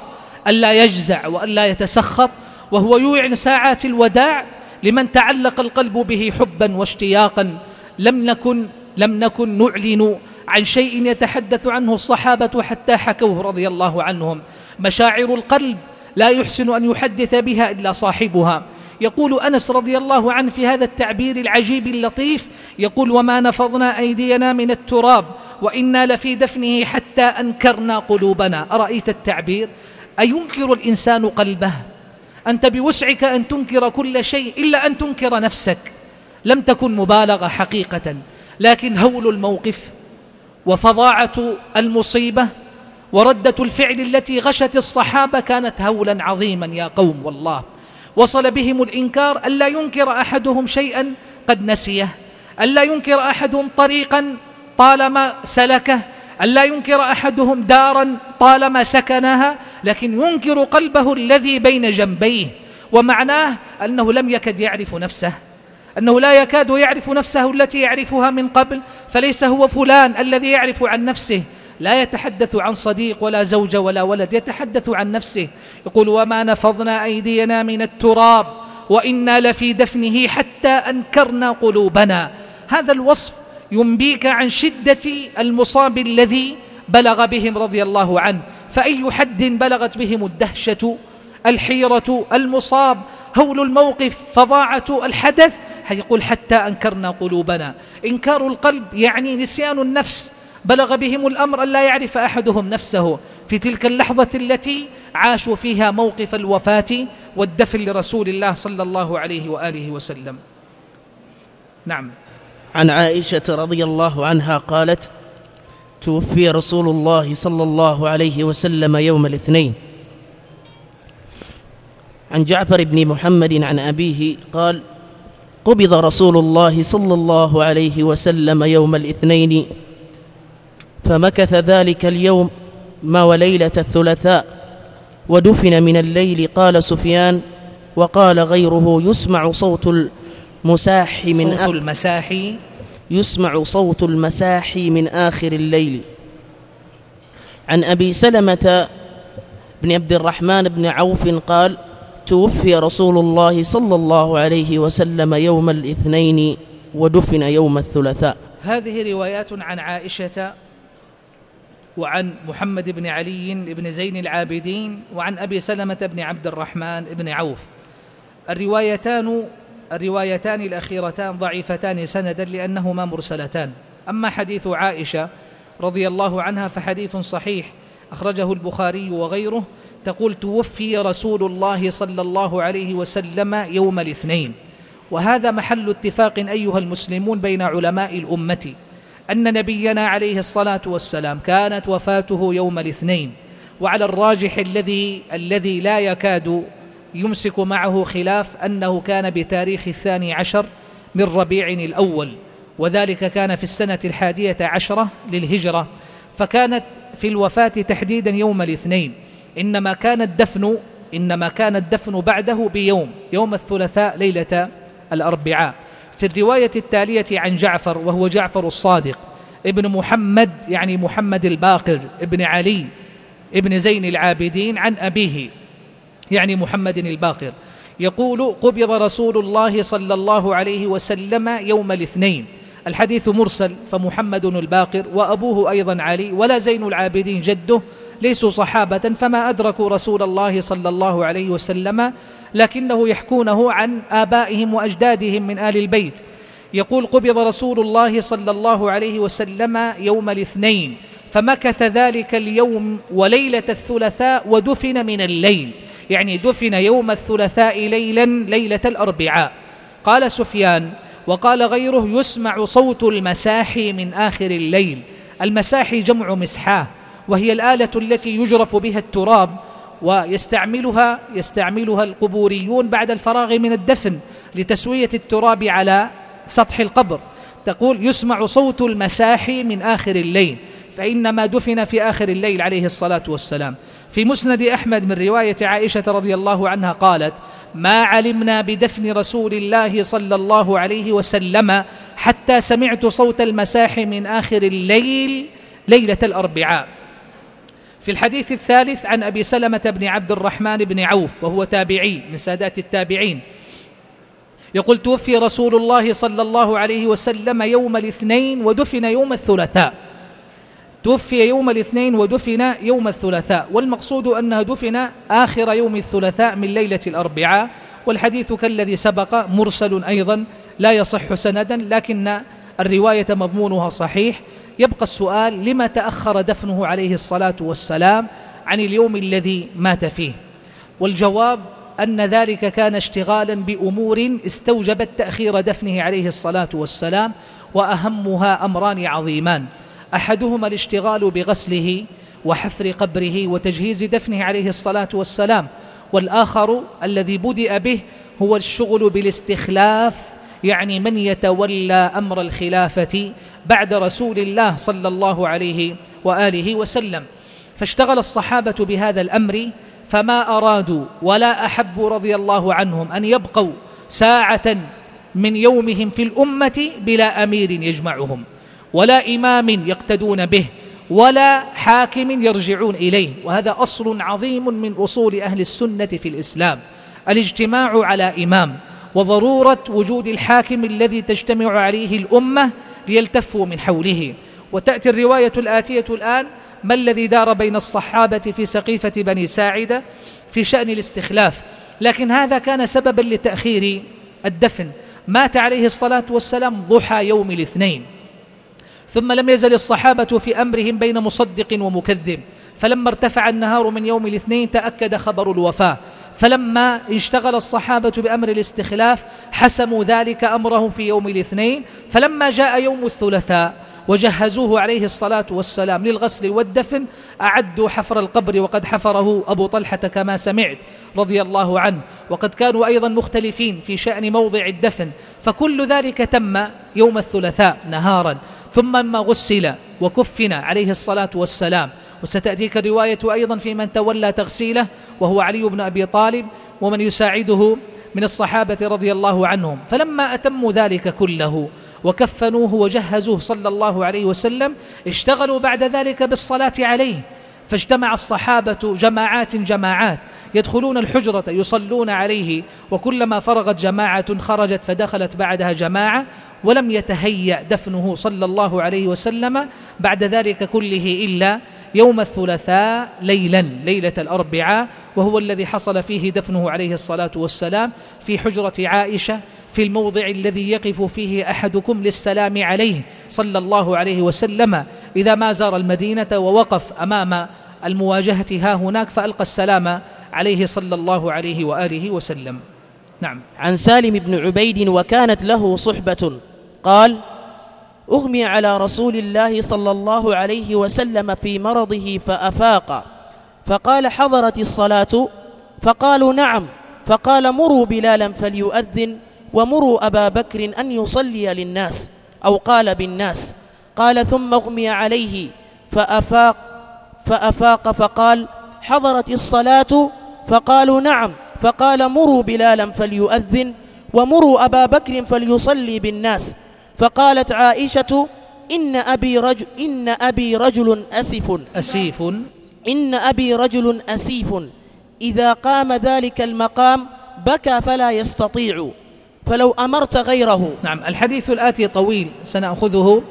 ألا يجزع وألا يتسخط وهو يوعن ساعات الوداع لمن تعلق القلب به حبا واشتياقا. لم نكن لم نكن نعلن عن شيء يتحدث عنه الصحابة حتى حكوه رضي الله عنهم. مشاعر القلب لا يحسن أن يحدث بها إلا صاحبها. يقول أنس رضي الله عنه في هذا التعبير العجيب اللطيف يقول وما نفضنا أيدينا من التراب وإنا لفي دفنه حتى أنكرنا قلوبنا. أرأيت التعبير؟ أينكر الإنسان قلبه؟ أنت بوسعك أن تنكر كل شيء إلا أن تنكر نفسك. لم تكن مبالغة حقيقة لكن هول الموقف وفظاعة المصيبة وردة الفعل التي غشت الصحابة كانت هولا عظيما يا قوم والله. وصل بهم الإنكار ألا ينكر أحدهم شيئا قد نسيه. ألا ينكر أحدهم طريقا طالما سلكه. ألا ينكر أحدهم دارا طالما سكنها لكن ينكر قلبه الذي بين جنبيه. ومعناه أنه لم يكد يعرف نفسه. أنه لا يكاد يعرف نفسه التي يعرفها من قبل. فليس هو فلان الذي يعرف عن نفسه. لا يتحدث عن صديق ولا زوجة ولا ولد يتحدث عن نفسه. يقول وما نفضنا أيدينا من التراب وإنا لفي دفنه حتى أنكرنا قلوبنا. هذا الوصف ينبيك عن شدة المصاب الذي بلغ بهم رضي الله عنه. فأي حد بلغت بهم الدهشة الحيرة المصاب هول الموقف فظاعة الحدث يقول حتى أنكرنا قلوبنا. إنكار القلب يعني نسيان النفس. بلغ بهم الأمر أن لا يعرف أحدهم نفسه. في تلك اللحظة التي عاشوا فيها موقف الوفاة والدفن لرسول الله صلى الله عليه وآله وسلم. نعم. عن عائشة رضي الله عنها قالت توفي رسول الله صلى الله عليه وسلم يوم الاثنين. عن جعفر بن محمد عن أبيه قال قبض رسول الله صلى الله عليه وسلم يوم الاثنين فمكث ذلك اليوم ما وليلة الثلاثاء ودفن من الليل قال سفيان وقال غيره يسمع صوت المساح من صوت المساح. يسمع صوت المساحي من آخر الليل. عن أبي سلمة بن عبد الرحمن بن عوف قال توفي رسول الله صلى الله عليه وسلم يوم الاثنين ودفن يوم الثلاثاء. هذه روايات عن عائشة وعن محمد بن علي بن زين العابدين وعن أبي سلمة بن عبد الرحمن بن عوف. الروايتان الروايتان الأخيرتان ضعيفتان سندا لأنهما مرسلتان. أما حديث عائشة رضي الله عنها فحديث صحيح أخرجه البخاري وغيره تقول توفي رسول الله صلى الله عليه وسلم يوم الاثنين وهذا محل اتفاق أيها المسلمون بين علماء الأمة. أن نبينا عليه الصلاة والسلام كانت وفاته يوم الاثنين وعلى الراجح الذي الذي لا يكاد يمسك معه خلاف أنه كان بتاريخ الثاني عشر من ربيع الأول وذلك كان في السنة الحادية عشرة للهجرة فكانت في الوفاة تحديدا يوم الاثنين إنما كان الدفن إنما كان الدفن بعده بيوم يوم الثلاثاء ليلة الأربعاء. في الرواية التالية عن جعفر وهو جعفر الصادق. ابن محمد يعني محمد الباقر ابن علي ابن زين العابدين عن أبيه يعني محمد الباقر. يقول قبض رسول الله صلى الله عليه وسلم يوم الاثنين. الحديث مرسل فمحمد الباقر وأبوه أيضا علي ولا زين العابدين جده ليسوا صحابة فما أدركوا رسول الله صلى الله عليه وسلم لكنه يحكونه عن آبائهم وأجدادهم من آل البيت. يقول قبض رسول الله صلى الله عليه وسلم يوم الاثنين فمكث ذلك اليوم وليلة الثلاثاء ودفن من الليل. يعني دفن يوم الثلاثاء ليلا ليلة الأربعاء. قال سفيان وقال غيره يسمع صوت المساحي من آخر الليل. المساحي جمع مسحاه وهي الآلة التي يجرف بها التراب ويستعملها يستعملها القبوريون بعد الفراغ من الدفن لتسوية التراب على سطح القبر. تقول يسمع صوت المساحي من آخر الليل فإنما دفن في آخر الليل عليه الصلاة والسلام. في مسند أحمد من رواية عائشة رضي الله عنها قالت ما علمنا بدفن رسول الله صلى الله عليه وسلم حتى سمعت صوت المساحي من آخر الليل ليلة الأربعاء. في الحديث الثالث عن أبي سلمة بن عبد الرحمن بن عوف وهو تابعي من سادات التابعين. يقول توفي رسول الله صلى الله عليه وسلم يوم الاثنين ودفن يوم الثلاثاء. توفي يوم الاثنين ودفن يوم الثلاثاء. والمقصود أنها دفن آخر يوم الثلاثاء من ليلة الأربعاء. والحديث كالذي سبق مرسل أيضا لا يصح سندا لكن الرواية مضمونها صحيح. يبقى السؤال لما تأخر دفنه عليه الصلاة والسلام عن اليوم الذي مات فيه؟ والجواب أن ذلك كان اشتغالا بأمور استوجبت تأخير دفنه عليه الصلاة والسلام وأهمها أمران عظيمان. أحدهما الاشتغال بغسله وحفر قبره وتجهيز دفنه عليه الصلاة والسلام والآخر الذي بدأ به هو الشغل بالاستخلاف يعني من يتولى أمر الخلافة بعد رسول الله صلى الله عليه وآله وسلم. فاشتغل الصحابة بهذا الأمر فما أرادوا ولا أحبوا رضي الله عنهم أن يبقوا ساعة من يومهم في الأمة بلا أمير يجمعهم ولا إمام يقتدون به ولا حاكم يرجعون إليه. وهذا أصل عظيم من أصول أهل السنة في الإسلام الاجتماع على إمام. وضرورة وجود الحاكم الذي تجتمع عليه الأمة ليلتفوا من حوله. وتأتي الرواية الآتية الآن ما الذي دار بين الصحابة في سقيفة بني ساعدة في شأن الاستخلاف؟ لكن هذا كان سببا لتأخير الدفن. مات عليه الصلاة والسلام ضحى يوم الاثنين. ثم لم يزل الصحابة في أمرهم بين مصدق ومكذب. فلما ارتفع النهار من يوم الاثنين تأكد خبر الوفاة. فلما اشتغل الصحابة بأمر الاستخلاف حسموا ذلك أمرهم في يوم الاثنين فلما جاء يوم الثلاثاء وجهزوه عليه الصلاة والسلام للغسل والدفن أعدوا حفر القبر وقد حفره أبو طلحة كما سمعت رضي الله عنه. وقد كانوا أيضا مختلفين في شأن موضع الدفن فكل ذلك تم يوم الثلاثاء نهارا. ثم ما غسل وكفن عليه الصلاة والسلام. وستأتيك الرواية أيضا في من تولى تغسيله وهو علي بن أبي طالب ومن يساعده من الصحابة رضي الله عنهم. فلما أتموا ذلك كله وكفنوه وجهزوه صلى الله عليه وسلم اشتغلوا بعد ذلك بالصلاة عليه. فاجتمع الصحابة جماعات جماعات يدخلون الحجرة يصلون عليه وكلما فرغت جماعة خرجت فدخلت بعدها جماعة ولم يتهيأ دفنه صلى الله عليه وسلم بعد ذلك كله إلا يوم الثلاثاء ليلا ليلة الأربعاء وهو الذي حصل فيه دفنه عليه الصلاة والسلام في حجرة عائشة في الموضع الذي يقف فيه أحدكم للسلام عليه صلى الله عليه وسلم. إذا ما زار المدينة ووقف أمام المواجهة ها هناك فألقى السلام عليه صلى الله عليه وآله وسلم. نعم. عن سالم بن عبيد وكانت له صحبة. قال أغمي على رسول الله صلى الله عليه وسلم في مرضه فأفاق. فقال حضرت الصلاة؟ فقالوا نعم. فقال مروا بلالا فليؤذن ومروا أبا بكر أن يصلي للناس أو قال بالناس. قال ثم أغمي عليه فأفاق فأفاق فقال حضرت الصلاة؟ فقالوا نعم. فقال مروا بلالا فليؤذن ومروا أبا بكر فليصلي بالناس. فقالت عائشة إن أبي رجل إن أبي رجل أسف أسيف. إن أبي رجل أسيف. إذا قام ذلك المقام بكى فلا يستطيع. فلو أمرت غيره. نعم الحديث الآتي طويل سنأخذه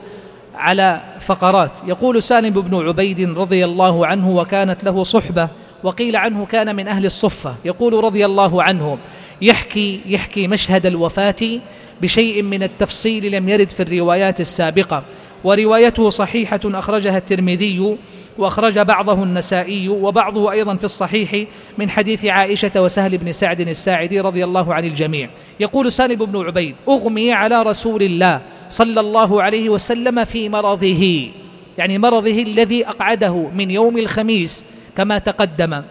على فقرات. يقول سالم بن عبيد رضي الله عنه وكانت له صحبة وقيل عنه كان من أهل الصفة. يقول رضي الله عنه يحكي يحكي مشهد الوفاة بشيء من التفصيل لم يرد في الروايات السابقة وروايته صحيحة أخرجها الترمذي وأخرج بعضه النسائي وبعضه أيضا في الصحيح من حديث عائشة وسهل بن سعد الساعدي رضي الله عن الجميع. يقول سالم بن عبيد أغمي على رسول الله صلى الله عليه وسلم في مرضه يعني مرضه الذي أقعده من يوم الخميس كما تقدم.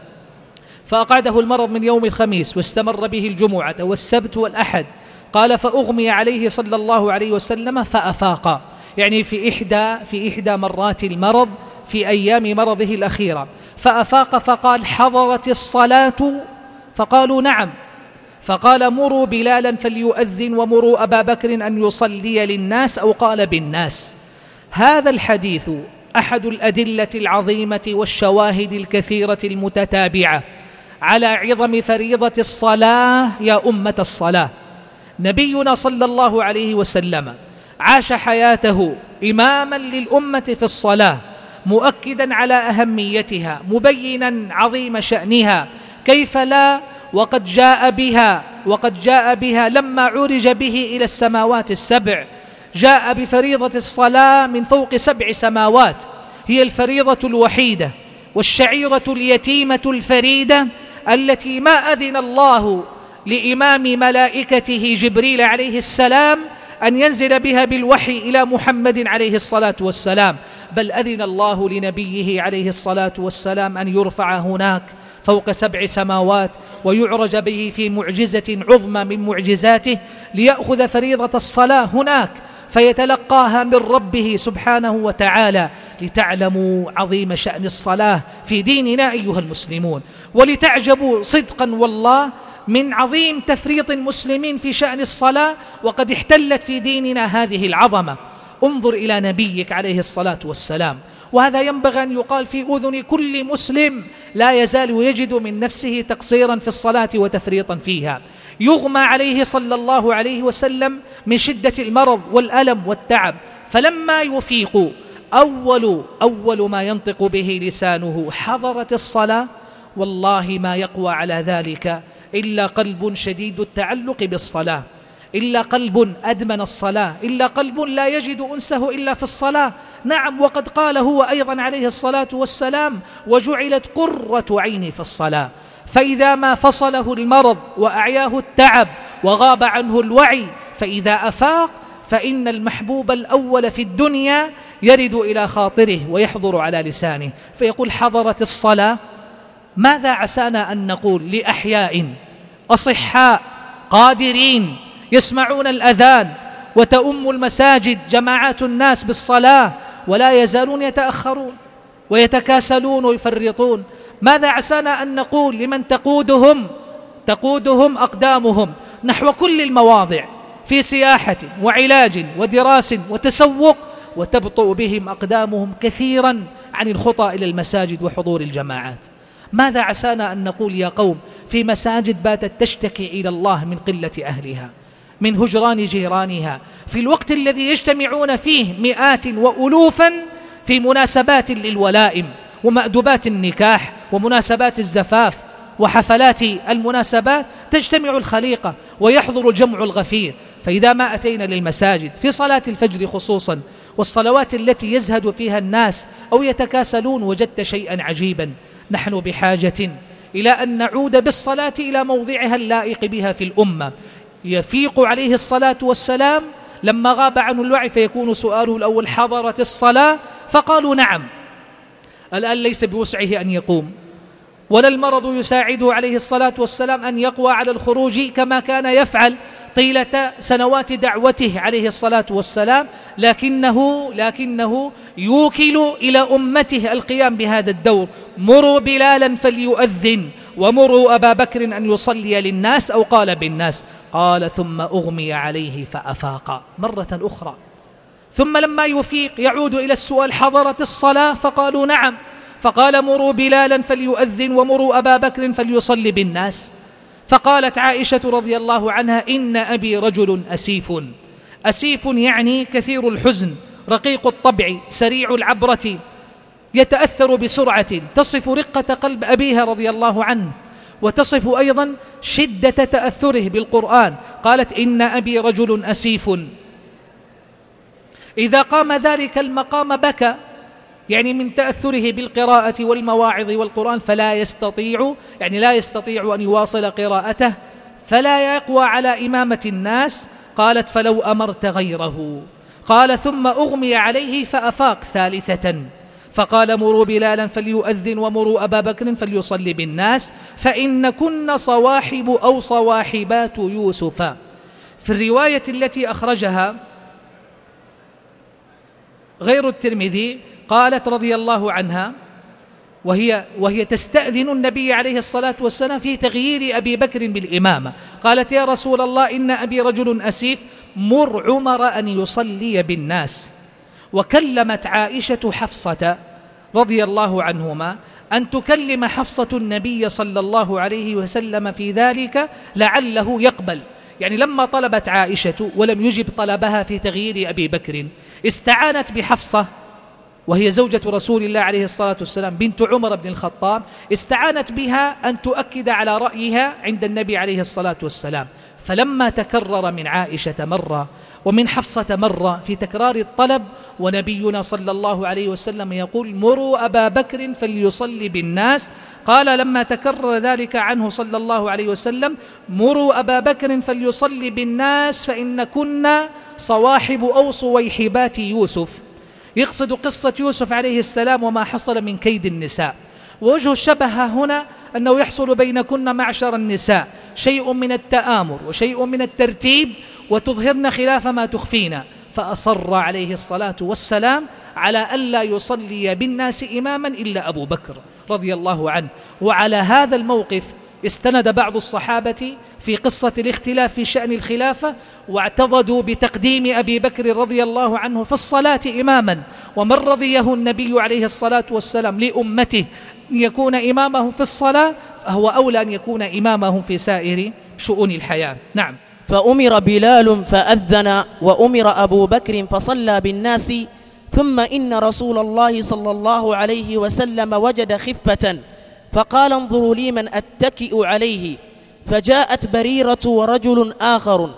فأقعده المرض من يوم الخميس واستمر به الجمعة والسبت والأحد قال فأغمي عليه صلى الله عليه وسلم فأفاق. يعني في إحدى في إحدى مرات المرض في أيام مرضه الأخيرة. فأفاق فقال حضرت الصلاة؟ فقالوا نعم. فقال مروا بلالا فليؤذن ومروا أبا بكر أن يصلي للناس أو قال بالناس. هذا الحديث أحد الأدلة العظيمة والشواهد الكثيرة المتتابعة على عظم فريضة الصلاة يا أمة الصلاة. نبينا صلى الله عليه وسلم عاش حياته إماما للأمة في الصلاة مؤكدا على أهميتها مبينا عظيم شأنها كيف لا؟ وقد جاء بها وقد جاء بها لما عرج به إلى السماوات السبع جاء بفريضة الصلاة من فوق سبع سماوات هي الفريضة الوحيدة والشعيرة اليتيمة الفريدة التي ما أذن الله لإمام ملائكته جبريل عليه السلام أن ينزل بها بالوحي إلى محمد عليه الصلاة والسلام. بل أذن الله لنبيه عليه الصلاة والسلام أن يرفع هناك فوق سبع سماوات ويعرج به في معجزة عظمى من معجزاته ليأخذ فريضة الصلاة هناك فيتلقاها من ربه سبحانه وتعالى. لتعلموا عظيم شأن الصلاة في ديننا أيها المسلمون. ولتعجبوا صدقا والله من عظيم تفريط المسلمين في شأن الصلاة وقد احتلت في ديننا هذه العظمة. انظر إلى نبيك عليه الصلاة والسلام. وهذا ينبغي أن يقال في أذن كل مسلم لا يزال يجد من نفسه تقصيرا في الصلاة وتفريطا فيها. يغمى عليه صلى الله عليه وسلم من شدة المرض والألم والتعب. فلما يفيق أول أول ما ينطق به لسانه حضرت الصلاة؟ والله ما يقوى على ذلك. إلا قلب شديد التعلق بالصلاة إلا قلب أدمن الصلاة إلا قلب لا يجد أنسه إلا في الصلاة. نعم وقد قال هو أيضا عليه الصلاة والسلام وجعلت قرة عيني في الصلاة فإذا ما فصله المرض وأعياه التعب وغاب عنه الوعي فإذا أفاق فإن المحبوب الأول في الدنيا يرد إلى خاطره ويحضر على لسانه. فيقول حضرت الصلاة ماذا عسانا أن نقول لأحياء أصحاء قادرين يسمعون الأذان وتؤم المساجد جماعات الناس بالصلاة ولا يزالون يتأخرون ويتكاسلون ويفرطون؟ ماذا عسانا أن نقول لمن تقودهم؟ تقودهم أقدامهم نحو كل المواضع في سياحة وعلاج ودراس وتسوق وتبطئ بهم أقدامهم كثيرا عن الخطى إلى المساجد وحضور الجماعات. ماذا عسانا أن نقول يا قوم في مساجد باتت تشتكي إلى الله من قلة أهلها من هجران جيرانها في الوقت الذي يجتمعون فيه مئات وألوفا في مناسبات للولائم ومأدبات النكاح ومناسبات الزفاف وحفلات المناسبات تجتمع الخليقة ويحضر الجمع الغفير. فإذا ما أتينا للمساجد في صلاة الفجر خصوصا والصلوات التي يزهد فيها الناس أو يتكاسلون وجدت شيئا عجيبا. نحن بحاجة إلى أن نعود بالصلاة إلى موضعها اللائق بها في الأمة. يفيق عليه الصلاة والسلام لما غاب عنه الوعي فيكون سؤاله الأول حضرت الصلاة؟ فقالوا نعم. الآن ليس بوسعه أن يقوم. ولا المرض يساعده عليه الصلاة والسلام أن يقوى على الخروج كما كان يفعل. طيلة سنوات دعوته عليه الصلاة والسلام لكنه لكنه يوكل إلى أمته القيام بهذا الدور. مروا بلالا فليؤذن ومروا أبا بكر أن يصلي للناس أو قال بالناس. قال ثم أغمي عليه فأفاق. مرة أخرى. ثم لما يفيق يعود إلى السؤال حضرت الصلاة؟ فقالوا نعم. فقال مروا بلالا فليؤذن ومروا أبا بكر فليصلي بالناس. فقالت عائشة رضي الله عنها إن أبي رجل أسيف. أسيف يعني كثير الحزن رقيق الطبع سريع العبرة يتأثر بسرعة تصف رقة قلب أبيها رضي الله عنه وتصف أيضا شدة تأثره بالقرآن. قالت إن أبي رجل أسيف. إذا قام ذلك المقام بكى يعني من تأثره بالقراءة والمواعظ والقرآن فلا يستطيع يعني لا يستطيع أن يواصل قراءته فلا يقوى على إمامة الناس. قالت فلو أمرت غيره. قال ثم أغمي عليه فأفاق ثالثة. فقال مروا بلالا فليؤذن ومروا أبا بكر فليصلي بالناس فإن كن صواحب أو صواحبات يوسف. في الرواية التي أخرجها غير الترمذي قالت رضي الله عنها وهي وهي تستأذن النبي عليه الصلاة والسلام في تغيير أبي بكر بالإمامة. قالت يا رسول الله إن أبي رجل أسيف مر عمر أن يصلي بالناس. وكلمت عائشة حفصة رضي الله عنهما أن تكلم حفصة النبي صلى الله عليه وسلم في ذلك لعله يقبل. يعني لما طلبت عائشة ولم يجب طلبها في تغيير أبي بكر استعانت بحفصة وهي زوجة رسول الله عليه الصلاة والسلام بنت عمر بن الخطاب استعانت بها أن تؤكد على رأيها عند النبي عليه الصلاة والسلام. فلما تكرر من عائشة مرة ومن حفصة مرة في تكرار الطلب ونبينا صلى الله عليه وسلم يقول مروا أبا بكر فليصلي بالناس قال لما تكرر ذلك عنه صلى الله عليه وسلم مروا أبا بكر فليصلي بالناس فإن كنا صواحب أو صويحبات يوسف يقصد قصة يوسف عليه السلام وما حصل من كيد النساء. ووجه الشبه هنا أنه يحصل بينكن معشر النساء. شيء من التآمر وشيء من الترتيب وتظهرن خلاف ما تخفين فأصر عليه الصلاة والسلام على ألا يصلي بالناس إماما إلا أبو بكر رضي الله عنه. وعلى هذا الموقف استند بعض الصحابة في قصة الاختلاف في شأن الخلافة واعتضدوا بتقديم أبي بكر رضي الله عنه في الصلاة إماما. ومن رضيه النبي عليه الصلاة والسلام لأمته أن يكون إمامهم في الصلاة هو أولى أن يكون إمامهم في سائر شؤون الحياة. نعم. فأمر بلال فأذن وأمر أبو بكر فصلى بالناس ثم إن رسول الله صلى الله عليه وسلم وجد خفة. فقال انظروا لي من أتكئ عليه فجاءت بريرة ورجل آخر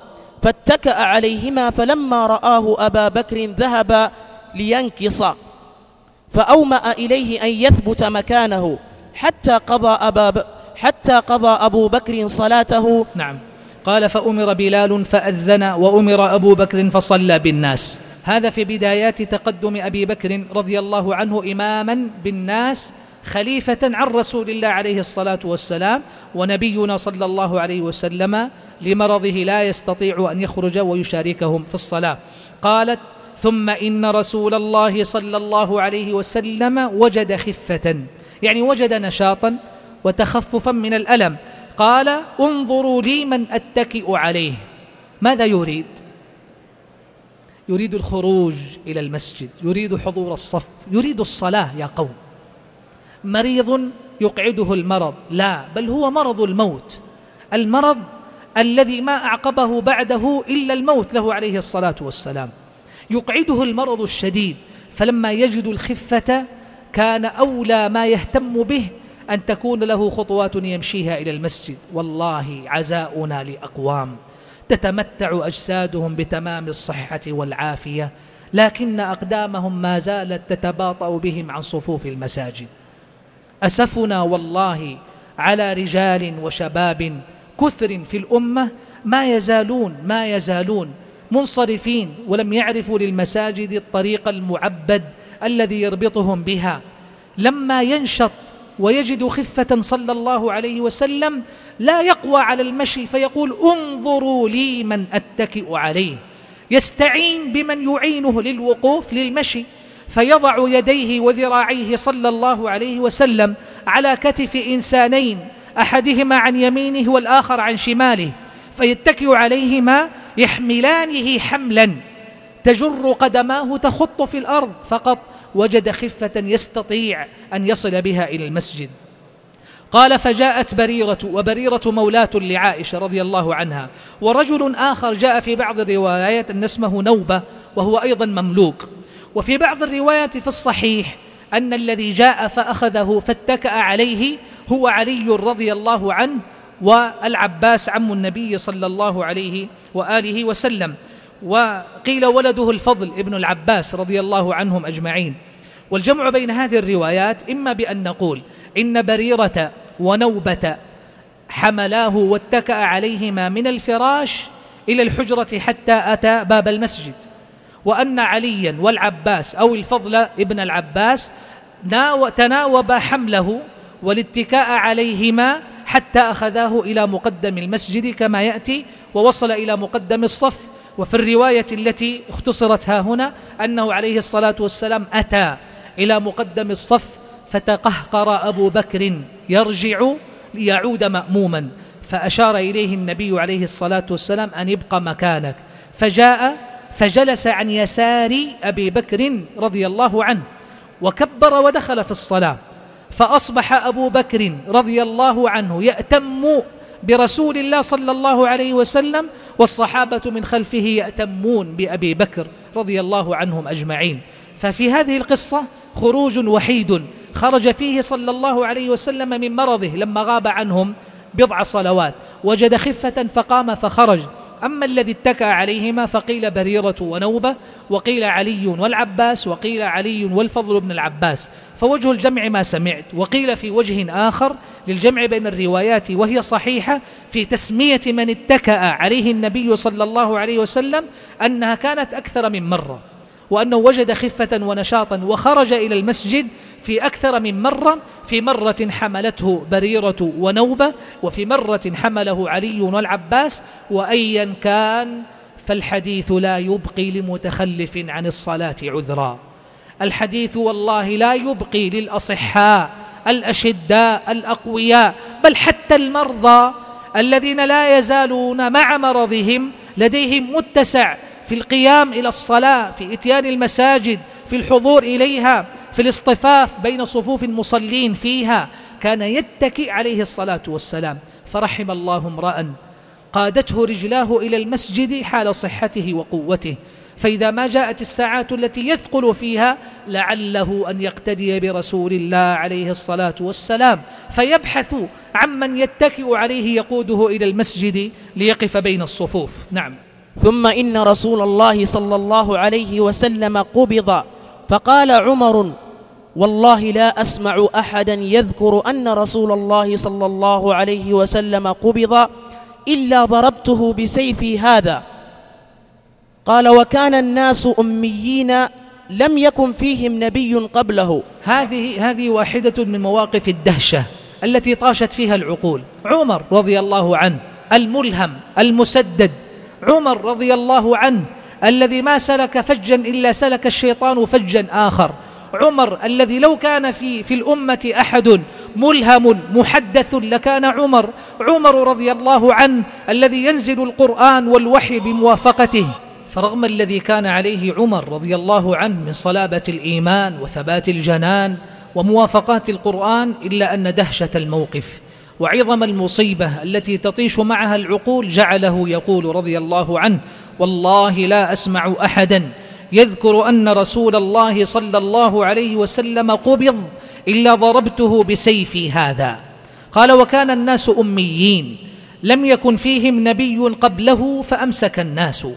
فاتكأ عليهما فلما رآه أبا بكر ذهب لينكص فأومأ إليه أن يثبت مكانه حتى قضى أبا ب... حتى قضى أبو بكر صلاته. نعم. قال فأمر بلال فأذن وأمر أبو بكر فصلى بالناس. هذا في بدايات تقدم أبي بكر رضي الله عنه إماما بالناس خليفة عن رسول الله عليه الصلاة والسلام ونبينا صلى الله عليه وسلم لمرضه لا يستطيع أن يخرج ويشاركهم في الصلاة. قالت ثم إن رسول الله صلى الله عليه وسلم وجد خفة. يعني وجد نشاطا وتخففا من الألم. قال انظروا لي من أتكئ عليه. ماذا يريد؟ يريد الخروج إلى المسجد يريد حضور الصف يريد الصلاة يا قوم. مريض يقعده المرض. لا بل هو مرض الموت. المرض الذي ما أعقبه بعده إلا الموت له عليه الصلاة والسلام. يقعده المرض الشديد. فلما يجد الخفة كان أولى ما يهتم به أن تكون له خطوات يمشيها إلى المسجد. والله عزاؤنا لأقوام. تتمتع أجسادهم بتمام الصحة والعافية. لكن أقدامهم ما زالت تتباطأ بهم عن صفوف المساجد. أسفنا والله على رجال وشباب كثر في الأمة ما يزالون ما يزالون منصرفين ولم يعرفوا للمساجد الطريق المعبد الذي يربطهم بها. لما ينشط ويجد خفة صلى الله عليه وسلم لا يقوى على المشي فيقول انظروا لي من أتكئ عليه. يستعين بمن يعينه للوقوف للمشي. فيضع يديه وذراعيه صلى الله عليه وسلم على كتف إنسانين أحدهما عن يمينه والآخر عن شماله فيتكئ عليهما يحملانه حملا. تجر قدماه تخط في الأرض فقط وجد خفة يستطيع أن يصل بها إلى المسجد. قال فجاءت بريرة وبريرة مولاة لعائشة رضي الله عنها ورجل آخر جاء في بعض الروايات أن اسمه نوبة وهو أيضا مملوك. وفي بعض الروايات في الصحيح أن الذي جاء فأخذه فاتكأ عليه هو علي رضي الله عنه والعباس عم النبي صلى الله عليه وآله وسلم. وقيل ولده الفضل ابن العباس رضي الله عنهم أجمعين. والجمع بين هذه الروايات إما بأن نقول إن بريرة ونوبة حملاه واتكأ عليهما من الفراش إلى الحجرة حتى أتى باب المسجد. وأن عليا والعباس أو الفضل ابن العباس تناوب حمله والاتكاء عليهما حتى أخذاه إلى مقدم المسجد كما يأتي ووصل إلى مقدم الصف. وفي الرواية التي اختصرت ها هنا أنه عليه الصلاة والسلام أتى إلى مقدم الصف فتقهقر أبو بكر يرجع ليعود مأموما. فأشار إليه النبي عليه الصلاة والسلام أن يبقى مكانك. فجاء فجلس عن يسار أبي بكر رضي الله عنه وكبر ودخل في الصلاة فأصبح أبو بكر رضي الله عنه يأتم برسول الله صلى الله عليه وسلم والصحابة من خلفه يأتمون بأبي بكر رضي الله عنهم أجمعين. ففي هذه القصة خروج وحيد خرج فيه صلى الله عليه وسلم من مرضه لما غاب عنهم بضع صلوات وجد خفة فقام فخرج. أما الذي اتكى عليهما فقيل بريرة ونوبة وقيل علي والعباس وقيل علي والفضل بن العباس. فوجه الجمع ما سمعت وقيل في وجه آخر للجمع بين الروايات وهي صحيحة في تسمية من اتكأ عليه النبي صلى الله عليه وسلم أنها كانت أكثر من مرة وأنه وجد خفة ونشاطا وخرج إلى المسجد في أكثر من مرة في مرة حملته بريرة ونوبة وفي مرة حمله علي والعباس وأيا كان فالحديث لا يبقي لمتخلف عن الصلاة عذرا. الحديث والله لا يبقي للأصحاء الأشداء الأقوياء بل حتى المرضى الذين لا يزالون مع مرضهم لديهم متسع في القيام إلى الصلاة في إتيان المساجد في الحضور إليها. في الاصطفاف بين صفوف المصلين فيها كان يتكئ عليه الصلاة والسلام. فرحم الله امرأ قادته رجلاه إلى المسجد حال صحته وقوته. فإذا ما جاءت الساعات التي يثقل فيها لعله أن يقتدي برسول الله عليه الصلاة والسلام. فيبحث عمن يتكئ عليه يقوده إلى المسجد ليقف بين الصفوف. نعم. ثم إن رسول الله صلى الله عليه وسلم قبض. فقال عمر والله لا أسمع أحدا يذكر أن رسول الله صلى الله عليه وسلم قبض إلا ضربته بسيفي هذا. قال وكان الناس أميين لم يكن فيهم نبي قبله. هذه هذه واحدة من مواقف الدهشة التي طاشت فيها العقول. عمر رضي الله عنه الملهم المسدد. عمر رضي الله عنه الذي ما سلك فجا إلا سلك الشيطان فجا آخر. عمر الذي لو كان في في الأمة أحد ملهم محدث لكان عمر. عمر رضي الله عنه الذي ينزل القرآن والوحي بموافقته. فرغم الذي كان عليه عمر رضي الله عنه من صلابة الإيمان وثبات الجنان وموافقات القرآن إلا أن دهشة الموقف وعظم المصيبة التي تطيش معها العقول جعله يقول رضي الله عنه والله لا أسمع أحدا يذكر أن رسول الله صلى الله عليه وسلم قبض إلا ضربته بسيفي هذا. قال وكان الناس أميين لم يكن فيهم نبي قبله فأمسك الناس.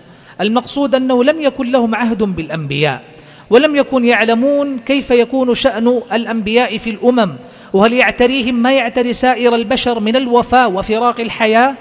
المقصود أنه لم يكن لهم عهد بالأنبياء ولم يكن يعلمون كيف يكون شأن الأنبياء في الأمم وهل يعتريهم ما يعتري سائر البشر من الوفاء وفراق الحياة.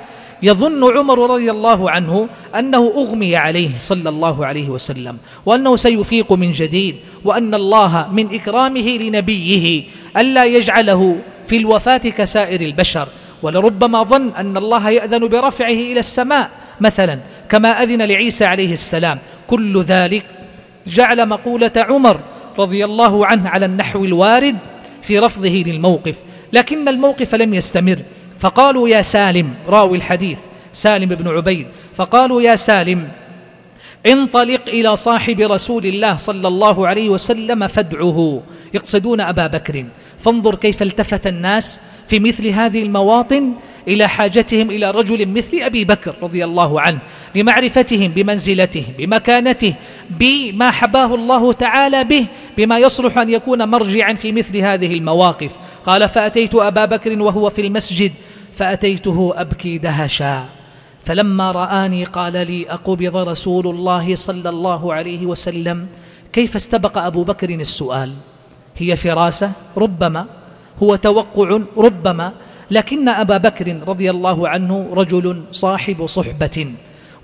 يظن عمر رضي الله عنه أنه أغمي عليه صلى الله عليه وسلم وأنه سيفيق من جديد وأن الله من إكرامه لنبيه ألا يجعله في الوفاة كسائر البشر. ولربما ظن أن الله يأذن برفعه إلى السماء مثلا كما أذن لعيسى عليه السلام. كل ذلك جعل مقولة عمر رضي الله عنه على النحو الوارد في رفضه للموقف لكن الموقف لم يستمر. فقالوا يا سالم راوي الحديث سالم بن عبيد فقالوا يا سالم انطلق إلى صاحب رسول الله صلى الله عليه وسلم فادعه يقصدون أبا بكر. فانظر كيف التفت الناس في مثل هذه المواطن إلى حاجتهم إلى رجل مثل أبي بكر رضي الله عنه. لمعرفتهم بمنزلته بمكانته بما حباه الله تعالى به بما يصلح أن يكون مرجعا في مثل هذه المواقف. قال فأتيت أبا بكر وهو في المسجد فأتيته أبكي دهشا. فلما رآني قال لي أقبض رسول الله صلى الله عليه وسلم. كيف استبق أبو بكر السؤال؟ هي فراسة ربما. هو توقع ربما. لكن أبا بكر رضي الله عنه رجل صاحب صحبة.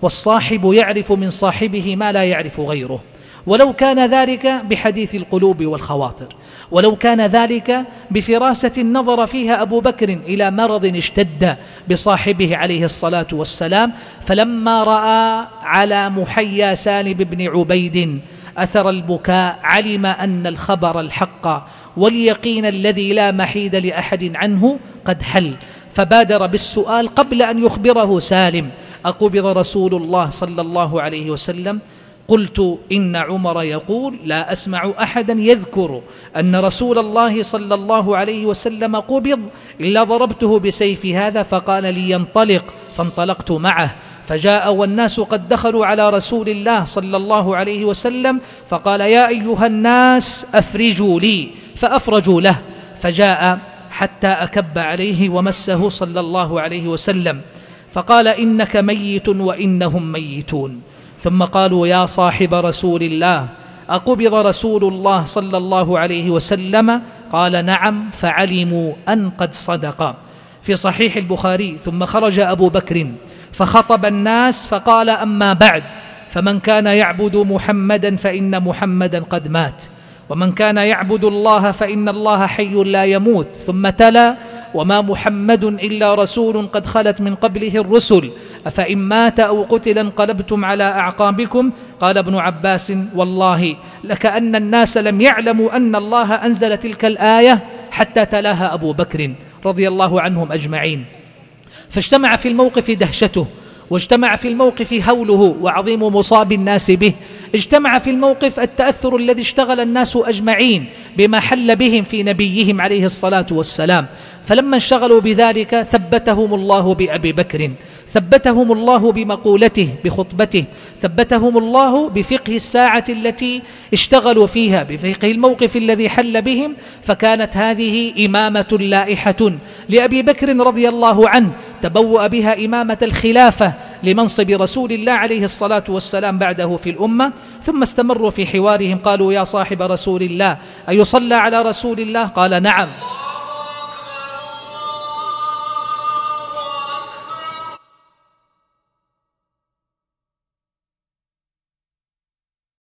والصاحب يعرف من صاحبه ما لا يعرف غيره. ولو كان ذلك بحديث القلوب والخواطر. ولو كان ذلك بفراسة نظر فيها أبو بكر إلى مرض اشتد بصاحبه عليه الصلاة والسلام فلما رأى على محيا سالم بن عبيد أثر البكاء علم أن الخبر الحق واليقين الذي لا محيد لأحد عنه قد حل. فبادر بالسؤال قبل أن يخبره سالم. أقبض رسول الله صلى الله عليه وسلم قلت إن عمر يقول لا أسمع أحدا يذكر أن رسول الله صلى الله عليه وسلم قبض إلا ضربته بسيف هذا فقال لي ينطلق فانطلقت معه. فجاء والناس قد دخلوا على رسول الله صلى الله عليه وسلم فقال يا أيها الناس أفرجوا لي فأفرجوا له. فجاء حتى أكب عليه ومسه صلى الله عليه وسلم. فقال إنك ميت وإنهم ميتون. ثم قالوا يا صاحب رسول الله أقبض رسول الله صلى الله عليه وسلم؟ قال نعم فعلموا أن قد صدق. في صحيح البخاري ثم خرج أبو بكر فخطب الناس فقال أما بعد فمن كان يعبد محمدا فإن محمدا قد مات ومن كان يعبد الله فإن الله حي لا يموت. ثم تلا وما محمد إلا رسول قد خلت من قبله الرسل. أفإن مات أو قتل انقلبتم على أعقابكم؟ قال ابن عباس والله لكأن الناس لم يعلموا أن الله أنزل تلك الآية حتى تلاها أبو بكر رضي الله عنهم أجمعين. فاجتمع في الموقف دهشته واجتمع في الموقف هوله وعظيم مصاب الناس به. اجتمع في الموقف التأثر الذي اشتغل الناس أجمعين بما حل بهم في نبيهم عليه الصلاة والسلام. فلما انشغلوا بذلك ثبتهم الله بأبي بكر ثبتهم الله بمقولته بخطبته ثبتهم الله بفقه الساعة التي اشتغلوا فيها بفقه الموقف الذي حل بهم فكانت هذه إمامة لائحة لأبي بكر رضي الله عنه تبوأ بها إمامة الخلافة لمنصب رسول الله عليه الصلاة والسلام بعده في الأمة ثم استمروا في حوارهم قالوا يا صاحب رسول الله أيصلى على رسول الله؟ قال نعم.